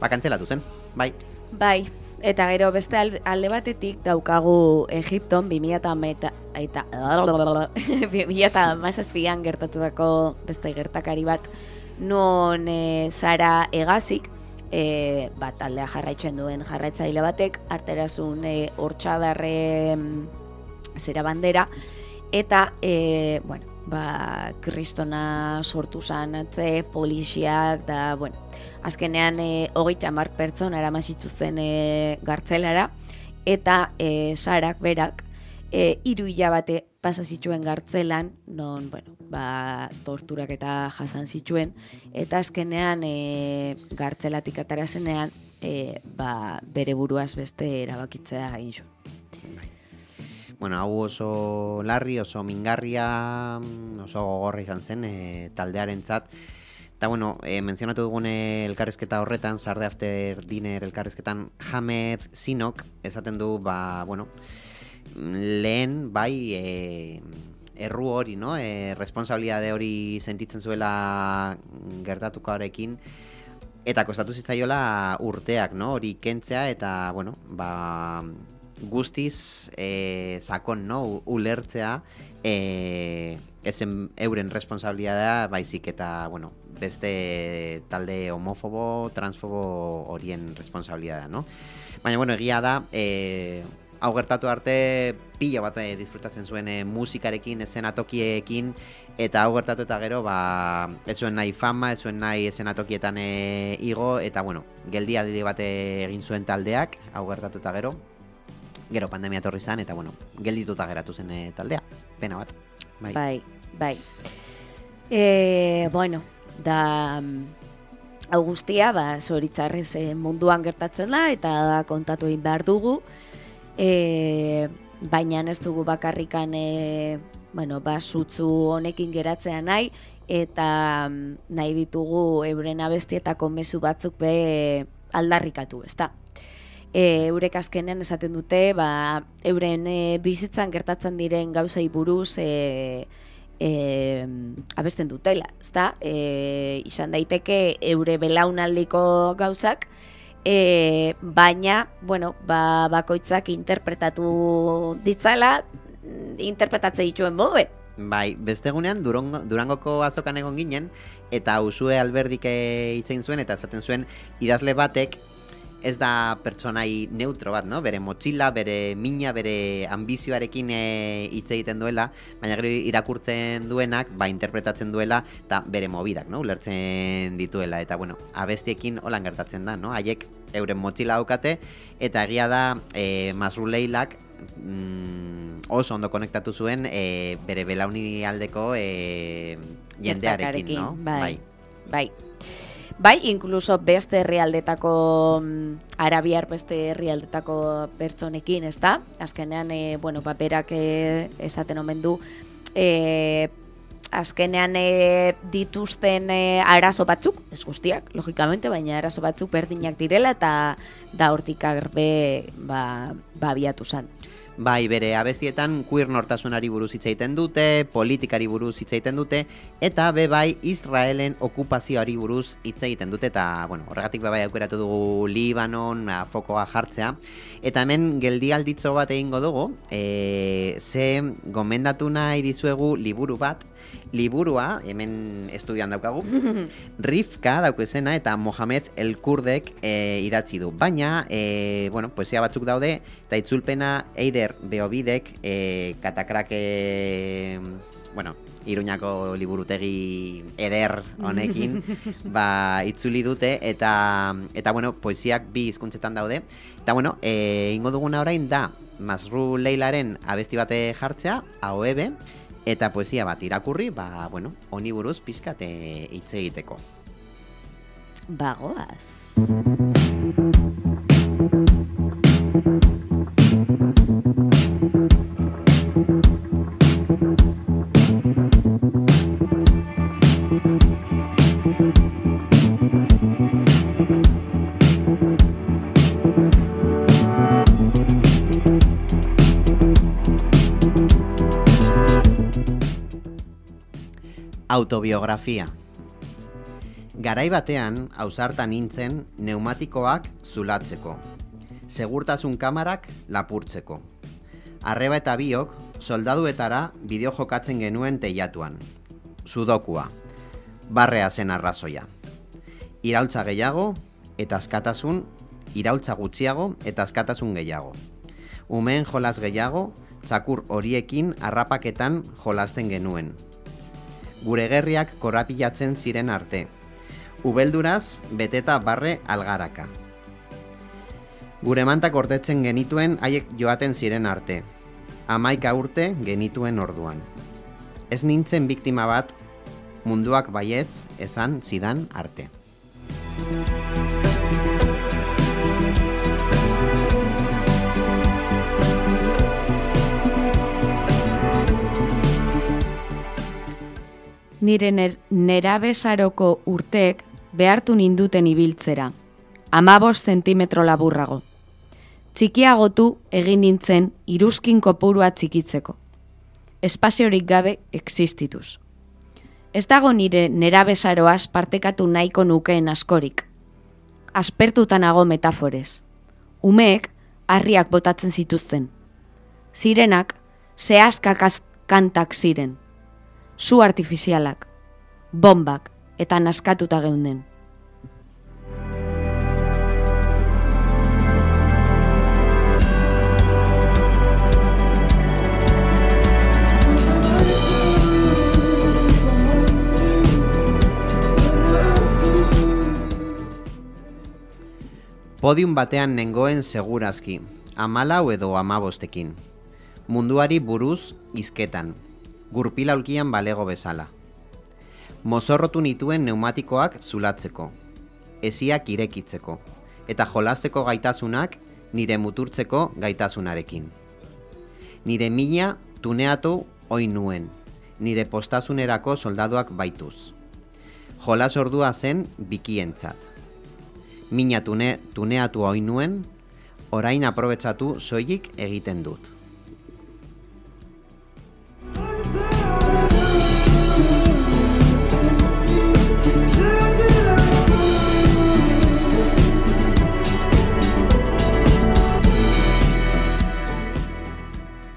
ba, kantzelatu zen, bai. Bai, eta gero beste al- alde batetik daukagu Egipton 2000 eta eta [laughs] 2017an gertatutako beste gertakari bat. Non e, Sara Egazik e, bat taldea jarraitzen duen jarraitzaile batek arterazun e, hortxadarre mm, zera bandera eta e, bueno, ba, kristona sortu zan atze, poliziak da, bueno, azkenean e, hogeita hamar pertsona eramasitzu zen e, gartzelara. Eta e, sarak berak e, hiru hilabete pasa zituen gartzelan, non, bueno, ba, torturak eta jasan zituen, eta azkenean e, gartzelatik atara zenean, e, ba, bere buruaz beste erabakitzea egin zuen. Bueno, hau oso larri, oso mingarria, mm, oso gogorra izan zen e, taldearentzat. Eta bueno, e, menzionatu dugun eh, elkarrezketa horretan, Sarde After Dinner elkarrezketan Hamed Sinok esaten du, ba, bueno, lehen, bai, e, erru hori, no? E, responsabilidade hori sentitzen zuela gertatukoarekin, eta kostatu zitzaiola urteak, no? Hori kentzea, eta, bueno, ba, guztiz e, sakon, no? Ulertzea, e, ezen euren responsabilidadea, baizik eta, bueno, beste talde homofobo, transfobo horien responsabilidadea, no? Baina, bueno, egia da, e, hau gertatu arte pila bat eh, disfrutatzen zuen eh, musikarekin, eszenatokiekin, eta hau gertatu eta gero, ba, ez zuen nahi fama, ez zuen nahi eszenatokietan eh, igo, eta bueno, geldia dide bat egin zuen taldeak, hau gertatu eta gero, gero pandemia etorri zan, eta bueno, geldituta geratu zen eh, taldea, pena bat. Bai. Bai, bai. E, bueno, da mm, hau guztia, ba, zoritzarrez eh, munduan gertatzen da, eta kontatu egin behar dugu. E, baina ez dugu bakarrikan e, bueno, ba, sutzu honekin geratzea nahi, eta mm, nahi ditugu euren abestietako mezu batzuk be aldarrikatu, ezta? E, eurek azkenean esaten dute, ba, euren e, bizitzan gertatzen diren gauzai buruz e, e, abesten dutela, ezta? E, izan daiteke eure belaunaldiko gauzak, e, baina, bueno, ba, bakoitzak interpretatu ditzala, interpretatze dituen moduen. Bai, beste egunean Durango, Durangoko azokan egon ginen eta Usue Alberdik hitz egin zuen eta esaten zuen idazle batek ez da pertsonai neutro bat, no? Bere motxila, bere mina, bere ambizioarekin eh, hitz egiten duela, baina gero irakurtzen duenak, ba interpretatzen duela eta bere mobidak, no? Ulertzen dituela eta bueno, abestiekin holan gertatzen da, no? Haiek euren motxila daukate eta egia da eh, Masru Leilak mm, oso ondo konektatu zuen e, bere belauni aldeko e, jendearekin, no? Bai. Bai. Bai, inkluso beste herrialdetako mm, arabiar beste herrialdetako pertsonekin, ezta? Azkenean, e, bueno, paperak e, esaten omen du e, azkenean e, dituzten e, arazo batzuk, ez guztiak, logikamente, baina arazo batzuk berdinak direla eta da hortik agerbe ba, ba abiatu zan. Bai, bere abestietan queer nortasunari buruz hitz egiten dute, politikari buruz hitz egiten dute, eta be bai Israelen okupazioari buruz hitz egiten dute, eta bueno, horregatik be bai aukeratu dugu Libanon, a, fokoa jartzea. Eta hemen geldialditzo bat egingo dugu, e, ze gomendatu nahi dizuegu liburu bat, liburua, hemen estudian daukagu, [laughs] Rifka dauko izena eta Mohamed El Kurdek e, idatzi du. Baina, e, bueno, poesia batzuk daude, eta itzulpena Eider Beobidek e, katakrak, e, bueno, Iruñako liburutegi eder honekin [laughs] ba, itzuli dute eta eta bueno, poesiak bi hizkuntzetan daude. Eta bueno, eh ingo duguna orain da Masru Leilaren abesti bate jartzea, AOEB, eta poesia bat irakurri, ba, bueno, honi buruz pixkat hitz egiteko. Bagoaz. Autobiografia Garai batean, ausartan nintzen, neumatikoak zulatzeko. Segurtasun kamarak lapurtzeko. Arreba eta biok, soldaduetara bideo jokatzen genuen teilatuan. Sudokua. Barrea zen arrazoia. Iraultza gehiago eta askatasun, iraultza gutxiago eta askatasun gehiago. Umeen jolas gehiago, txakur horiekin harrapaketan jolasten genuen. Gure gerriak korrapilatzen ziren arte. Ubelduraz, beteta barre algaraka. Gure mantak ordetzen genituen haiek joaten ziren arte. Amaika urte genituen orduan. Ez nintzen biktima bat, munduak baietz esan zidan arte. Nire ner nerabesaroko urteek behartu ninduten ibiltzera. Amabos zentimetro laburrago. Txikiagotu egin nintzen iruzkin kopurua txikitzeko. Espaziorik gabe existituz. Ez dago nire nerabesaroaz partekatu nahiko nukeen askorik. Aspertutan nago metaforez. Umeek harriak botatzen zituzten. Zirenak, zehazkak az- kantak ziren su artifizialak, bombak eta naskatuta geunden. Podium batean nengoen segurazki, amalau edo amabostekin. Munduari buruz, izketan, gurpila ulkian balego bezala. Mozorrotu nituen neumatikoak zulatzeko, esiak irekitzeko, eta jolasteko gaitasunak nire muturtzeko gaitasunarekin. Nire mina tuneatu oin nuen, nire postasunerako soldaduak baituz. Jolas ordua zen bikientzat. Mina tune, tuneatu oin nuen, orain aprobetsatu soilik egiten dut.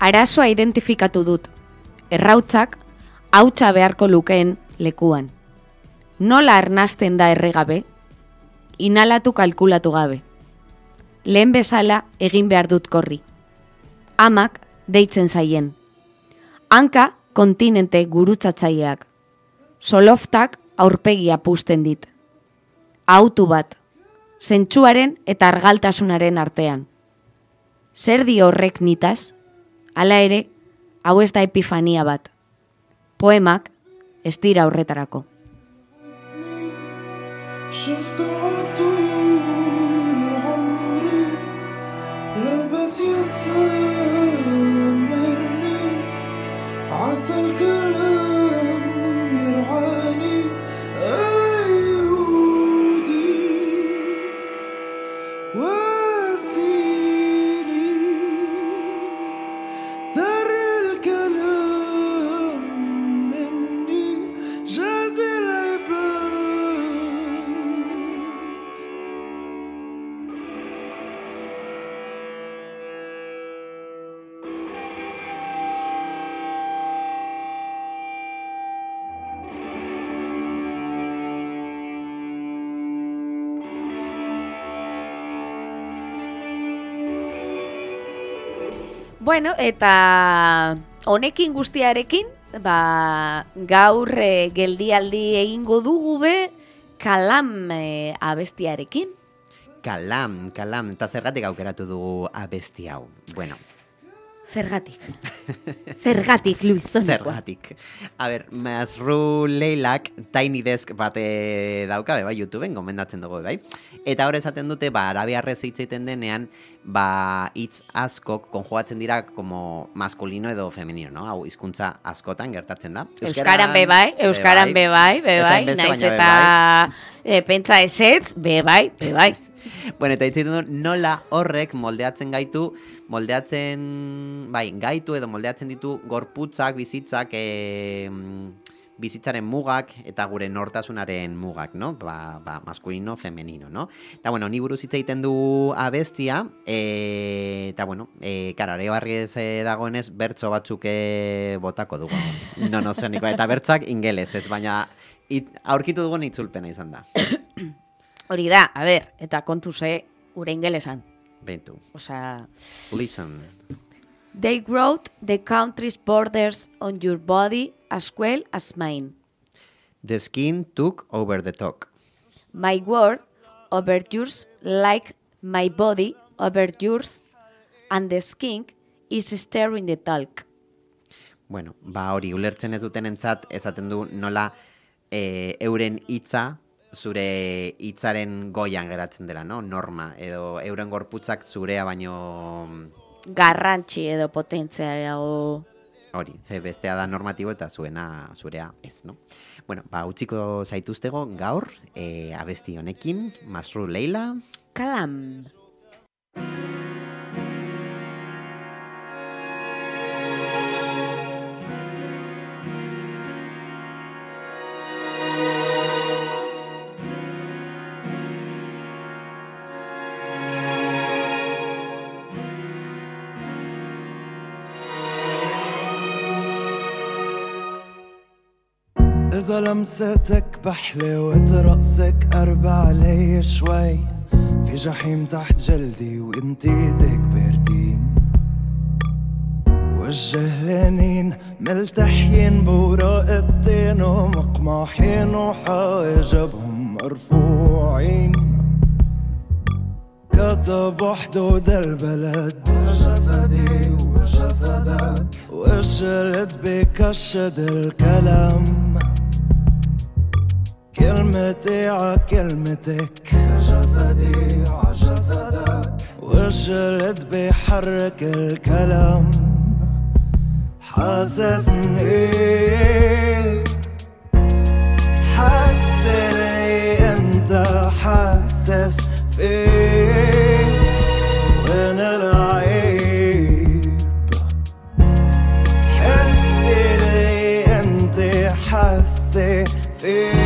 Arazoa identifikatu dut. Errautzak hautsa beharko lukeen lekuan. Nola arnasten da erregabe? Inalatu kalkulatu gabe. Lehen bezala egin behar dut korri. Amak deitzen zaien. Hanka kontinente gurutzatzaileak. Soloftak aurpegia pusten dit. Autu bat. Zentsuaren eta argaltasunaren artean. Zer di horrek nitaz? Hala ere, hau ez da epifania bat. Poemak ez dira horretarako. شفت طول عمري لبس يسمرني عسى الكلام Bueno, eta honekin guztiarekin, ba, gaur eh, geldialdi egingo dugu be kalam eh, abestiarekin. Kalam, kalam, eta zergatik aukeratu dugu abesti hau. Bueno, Zergatik. Zergatik, Luis. Zergatik. A ber, Masru Leilak Tiny Desk bate dauka, bai, YouTubeen gomendatzen dugu, bai. Eta hor esaten dute, ba, arabiarrez hitz egiten denean, ba, hitz askok konjugatzen dira como maskulino edo femenino, no? Hau, hizkuntza askotan gertatzen da. Euskaran be bai, Euskaran be bai, be Ez bai, hainbeste, naiz eta bai. e, pentsa ezetz, be bai, be bai. [laughs] Bueno, eta hitz egiten du nola horrek moldeatzen gaitu, moldeatzen, bai, gaitu edo moldeatzen ditu gorputzak, bizitzak, e, bizitzaren mugak eta gure nortasunaren mugak, no? Ba, ba, maskulino, femenino, no? Eta, bueno, ni buruz hitz egiten du abestia, e, eta, bueno, e, karo, are barriez e, dagoenez, bertso batzuk e, botako dugu. No, no, zeniko, eta bertsoak ingeles, ez, baina it, aurkitu dugun itzulpena izan da. [coughs] Hori da, a ber, eta kontu ze, gure ingelesan. Bentu. Osea, Listen. they wrote the country's borders on your body as well as mine. The skin took over the talk. My word over yours like my body over yours and the skin is stirring the talk. Bueno, ba hori ulertzen ez duten entzat, esaten du nola e, euren hitza zure hitzaren goian geratzen dela, no? Norma, edo euren gorputzak zurea baino Garrantzi edo potentzia o... hori, ze bestea da normatibo eta zuena zurea ez, no? Bueno, ba utziko zaituztego gaur e, abesti honekin, Masru Leila, Kalam. إذا لمستك بحلى رأسك قرب علي شوي. في جحيم تحت جلدي وانتي إيدك باردين. وجه لينين ملتحين بوراق التين ومقماحين وحواجبهم مرفوعين. كتب حدود البلد جسدي وجسدك والجلد بكشد الكلام. كلمتي ع كلمتك. جسدي ع جسدك والجلد بيحرك الكلام. حاسسني. حسني أنت حاسس فيه وين العيب؟ حسني أنت حاسه فيه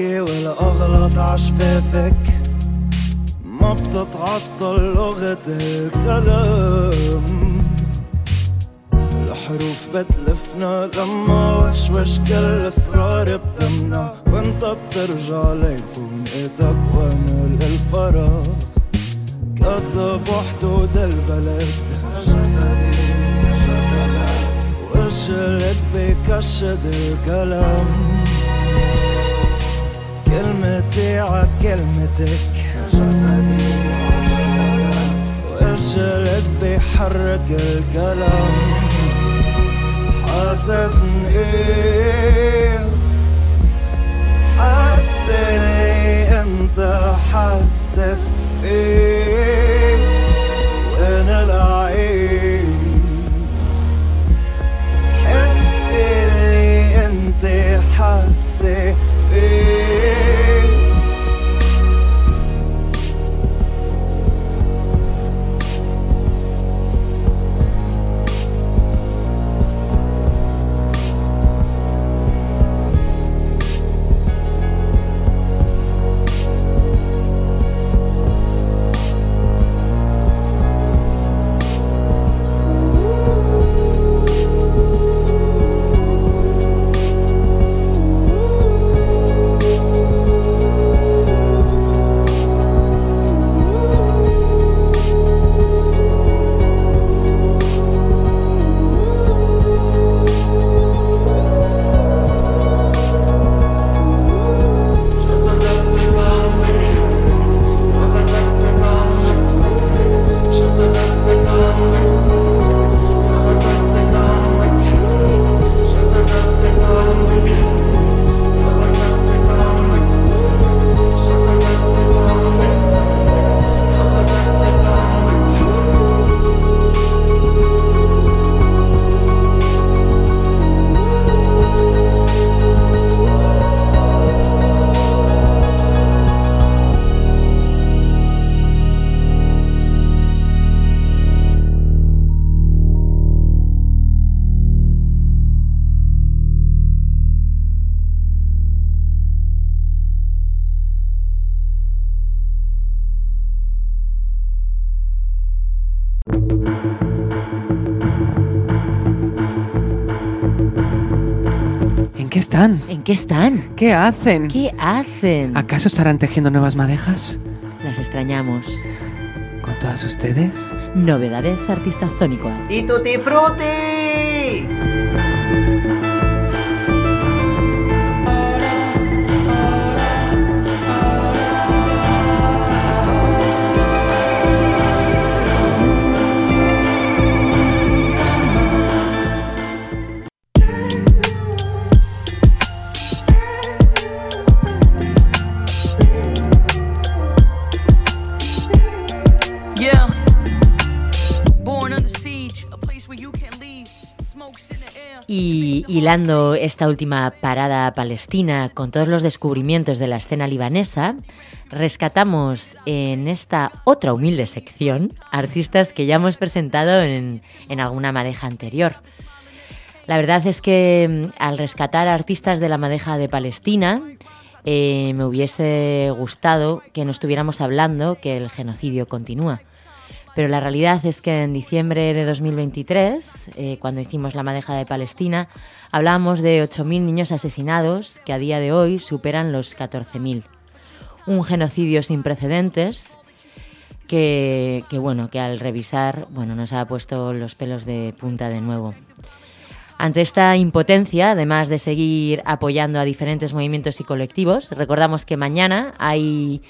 الويسكي والاغلط عشفافك. ما بتتعطل لغة الكلام. الحروف بتلفنا لما وشوش كل اسرار بتمنع. وانت بترجع ليكون إيدك وأنا للفراغ. كتب حدود البلد. جسدي جسدك والجلد بكشد الكلام. كلمتي ع كلمتك. جسدي والجلد بيحرك الكلام حاسسني حاسني أنت حاسس فيه. وين العيب. حسني أنت حاسه فيه. Qué están? ¿Qué hacen? ¿Qué hacen? ¿Acaso estarán tejiendo nuevas madejas? Las extrañamos. ¿Con todas ustedes? Novedades artistas sónicos. ¡Y tutti frutti! Hilando esta última parada palestina con todos los descubrimientos de la escena libanesa, rescatamos en esta otra humilde sección artistas que ya hemos presentado en, alguna madeja anterior. La verdad es que mm, al rescatar artistas de la madeja de Palestina, eh, me hubiese gustado que no estuviéramos hablando que el genocidio continúa. Pero la realidad es que en diciembre de 2023, eh, cuando hicimos la madeja de Palestina, hablábamos de 8.000 niños asesinados que a día de hoy superan los 14.000. Un genocidio sin precedentes que, que, bueno, que al revisar bueno, nos ha puesto los pelos de punta de nuevo. Ante esta impotencia, además de seguir apoyando a diferentes movimientos y colectivos, recordamos que mañana hay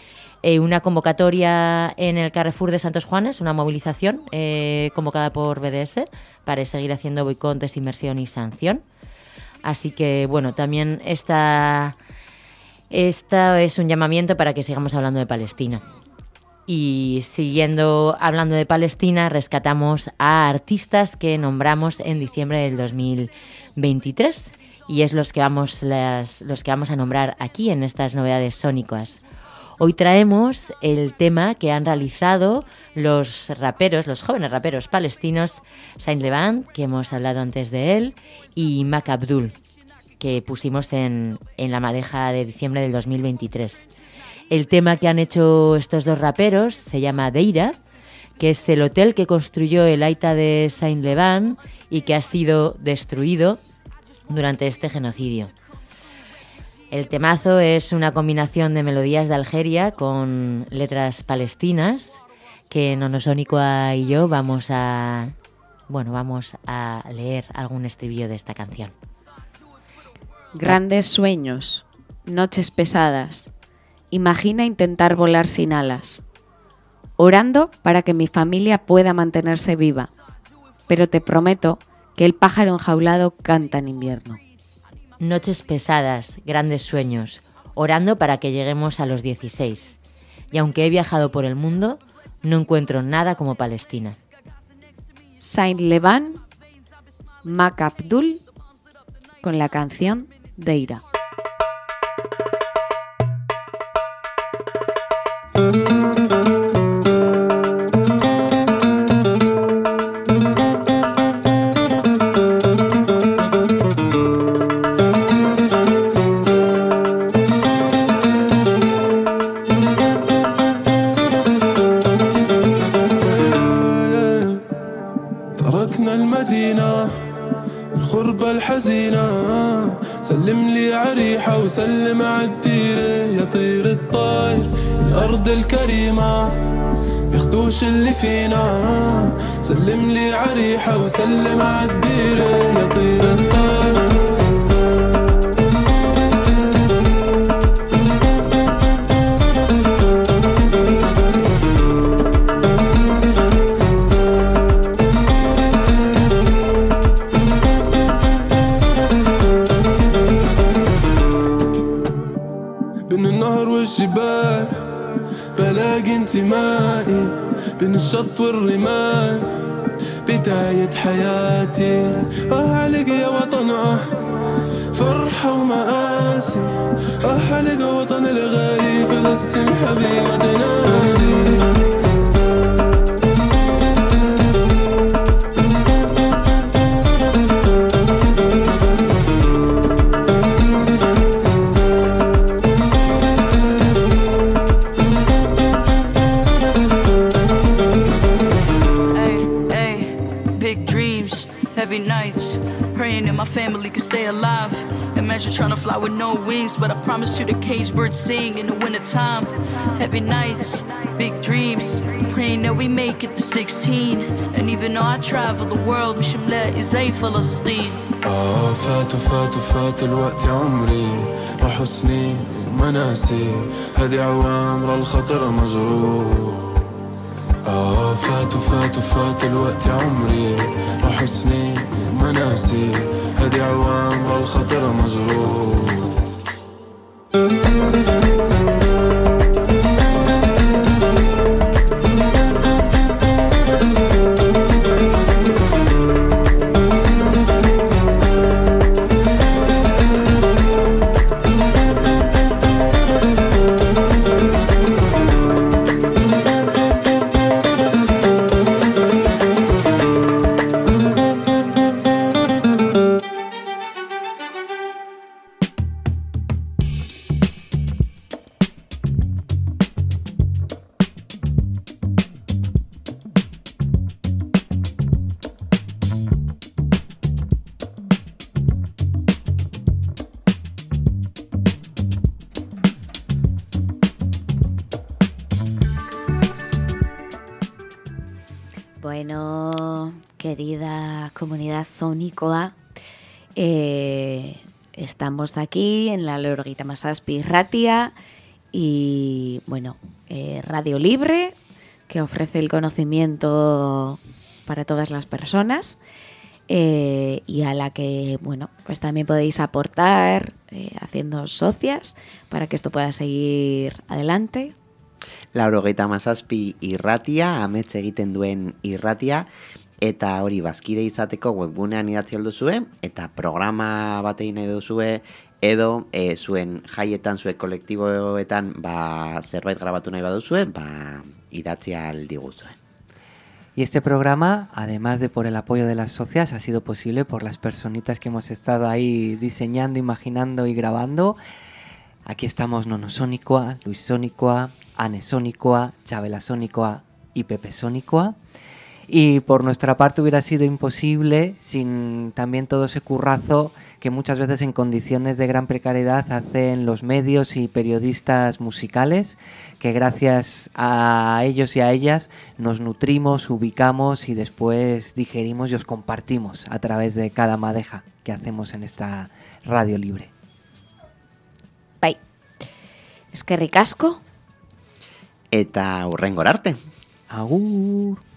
eh, una convocatoria en el Carrefour de Santos Juanes, una movilización eh, convocada por BDS para seguir haciendo boicot, desinversión y sanción. Así que, bueno, también esta, esta es un llamamiento para que sigamos hablando de Palestina. Y siguiendo hablando de Palestina, rescatamos a artistas que nombramos en diciembre del 2023 y es los que vamos, las- los que vamos a nombrar aquí en estas novedades sónicas. Hoy traemos el tema que han realizado los raperos, los jóvenes raperos palestinos, Saint Levant, que hemos hablado antes de él, y Mac Abdul, que pusimos en, en la madeja de diciembre del 2023. El tema que han hecho estos dos raperos se llama Deira, que es el hotel que construyó el Aita de Saint Levant y que ha sido destruido durante este genocidio. El temazo es una combinación de melodías de Algeria con letras palestinas que Nonosónica y yo vamos a bueno, vamos a leer algún estribillo de esta canción. Grandes sueños, noches pesadas. Imagina intentar volar sin alas. Orando para que mi familia pueda mantenerse viva. Pero te prometo que el pájaro enjaulado canta en invierno noches pesadas, grandes sueños, orando para que lleguemos a los 16. Y aunque he viajado por el mundo, no encuentro nada como Palestina. Saint Levan, Mac Abdul, con la canción Deira. عريحة وسلم عالديرة يا طير الطاير بين النهر والجبال بلاقي انتمائي بين الشط والرمال. بداية حياتي. آه يا وطن أه. فرحة ومآسي. علق وطن الغالي فلسطين حبيبتنا heavy nights, praying that my family could stay alive. Imagine trying to fly with no wings, but I promise you the cage birds sing in the wintertime. Heavy nights, big dreams, praying that we make it to 16. And even though I travel the world, مش ملاقي زي فلسطين. آه فات وفات وفات الوقت يا عمري راحوا سنين ومناسي هذه عوامر الخطر مجروح آه فات وفات وفات الوقت يا عمري. راحوا سنين ومناسي هذه عوامر الخطر مجروح. Aquí en la Lorguita Masaspi Ratia y, bueno, eh, Radio Libre, que ofrece el conocimiento para todas las personas eh, y a la que, bueno, pues también podéis aportar eh, haciendo socias para que esto pueda seguir adelante. Laurogeita mazazpi irratia, amets egiten duen irratia, eta hori bazkide izateko webgunean idatzi alduzue, eta programa bat egin nahi duzue, edo e, zuen jaietan, zuen kolektiboetan ba, zerbait grabatu nahi baduzue, ba, idatzi aldiguzue. Y este programa, además de por el apoyo de las socias, ha sido posible por las personitas que hemos estado ahí diseñando, imaginando y grabando. Aquí estamos Nonosónicoa, Luis Sónicoa, Anne Sónicoa, Chabela Sónicoa y Pepe Sónicoa. Y por nuestra parte hubiera sido imposible sin también todo ese currazo que muchas veces en condiciones de gran precariedad hacen los medios y periodistas musicales, que gracias a ellos y a ellas nos nutrimos, ubicamos y después digerimos y os compartimos a través de cada madeja que hacemos en esta radio libre. Bai. Eskerrik asko. Eta hurrengor arte. Agur.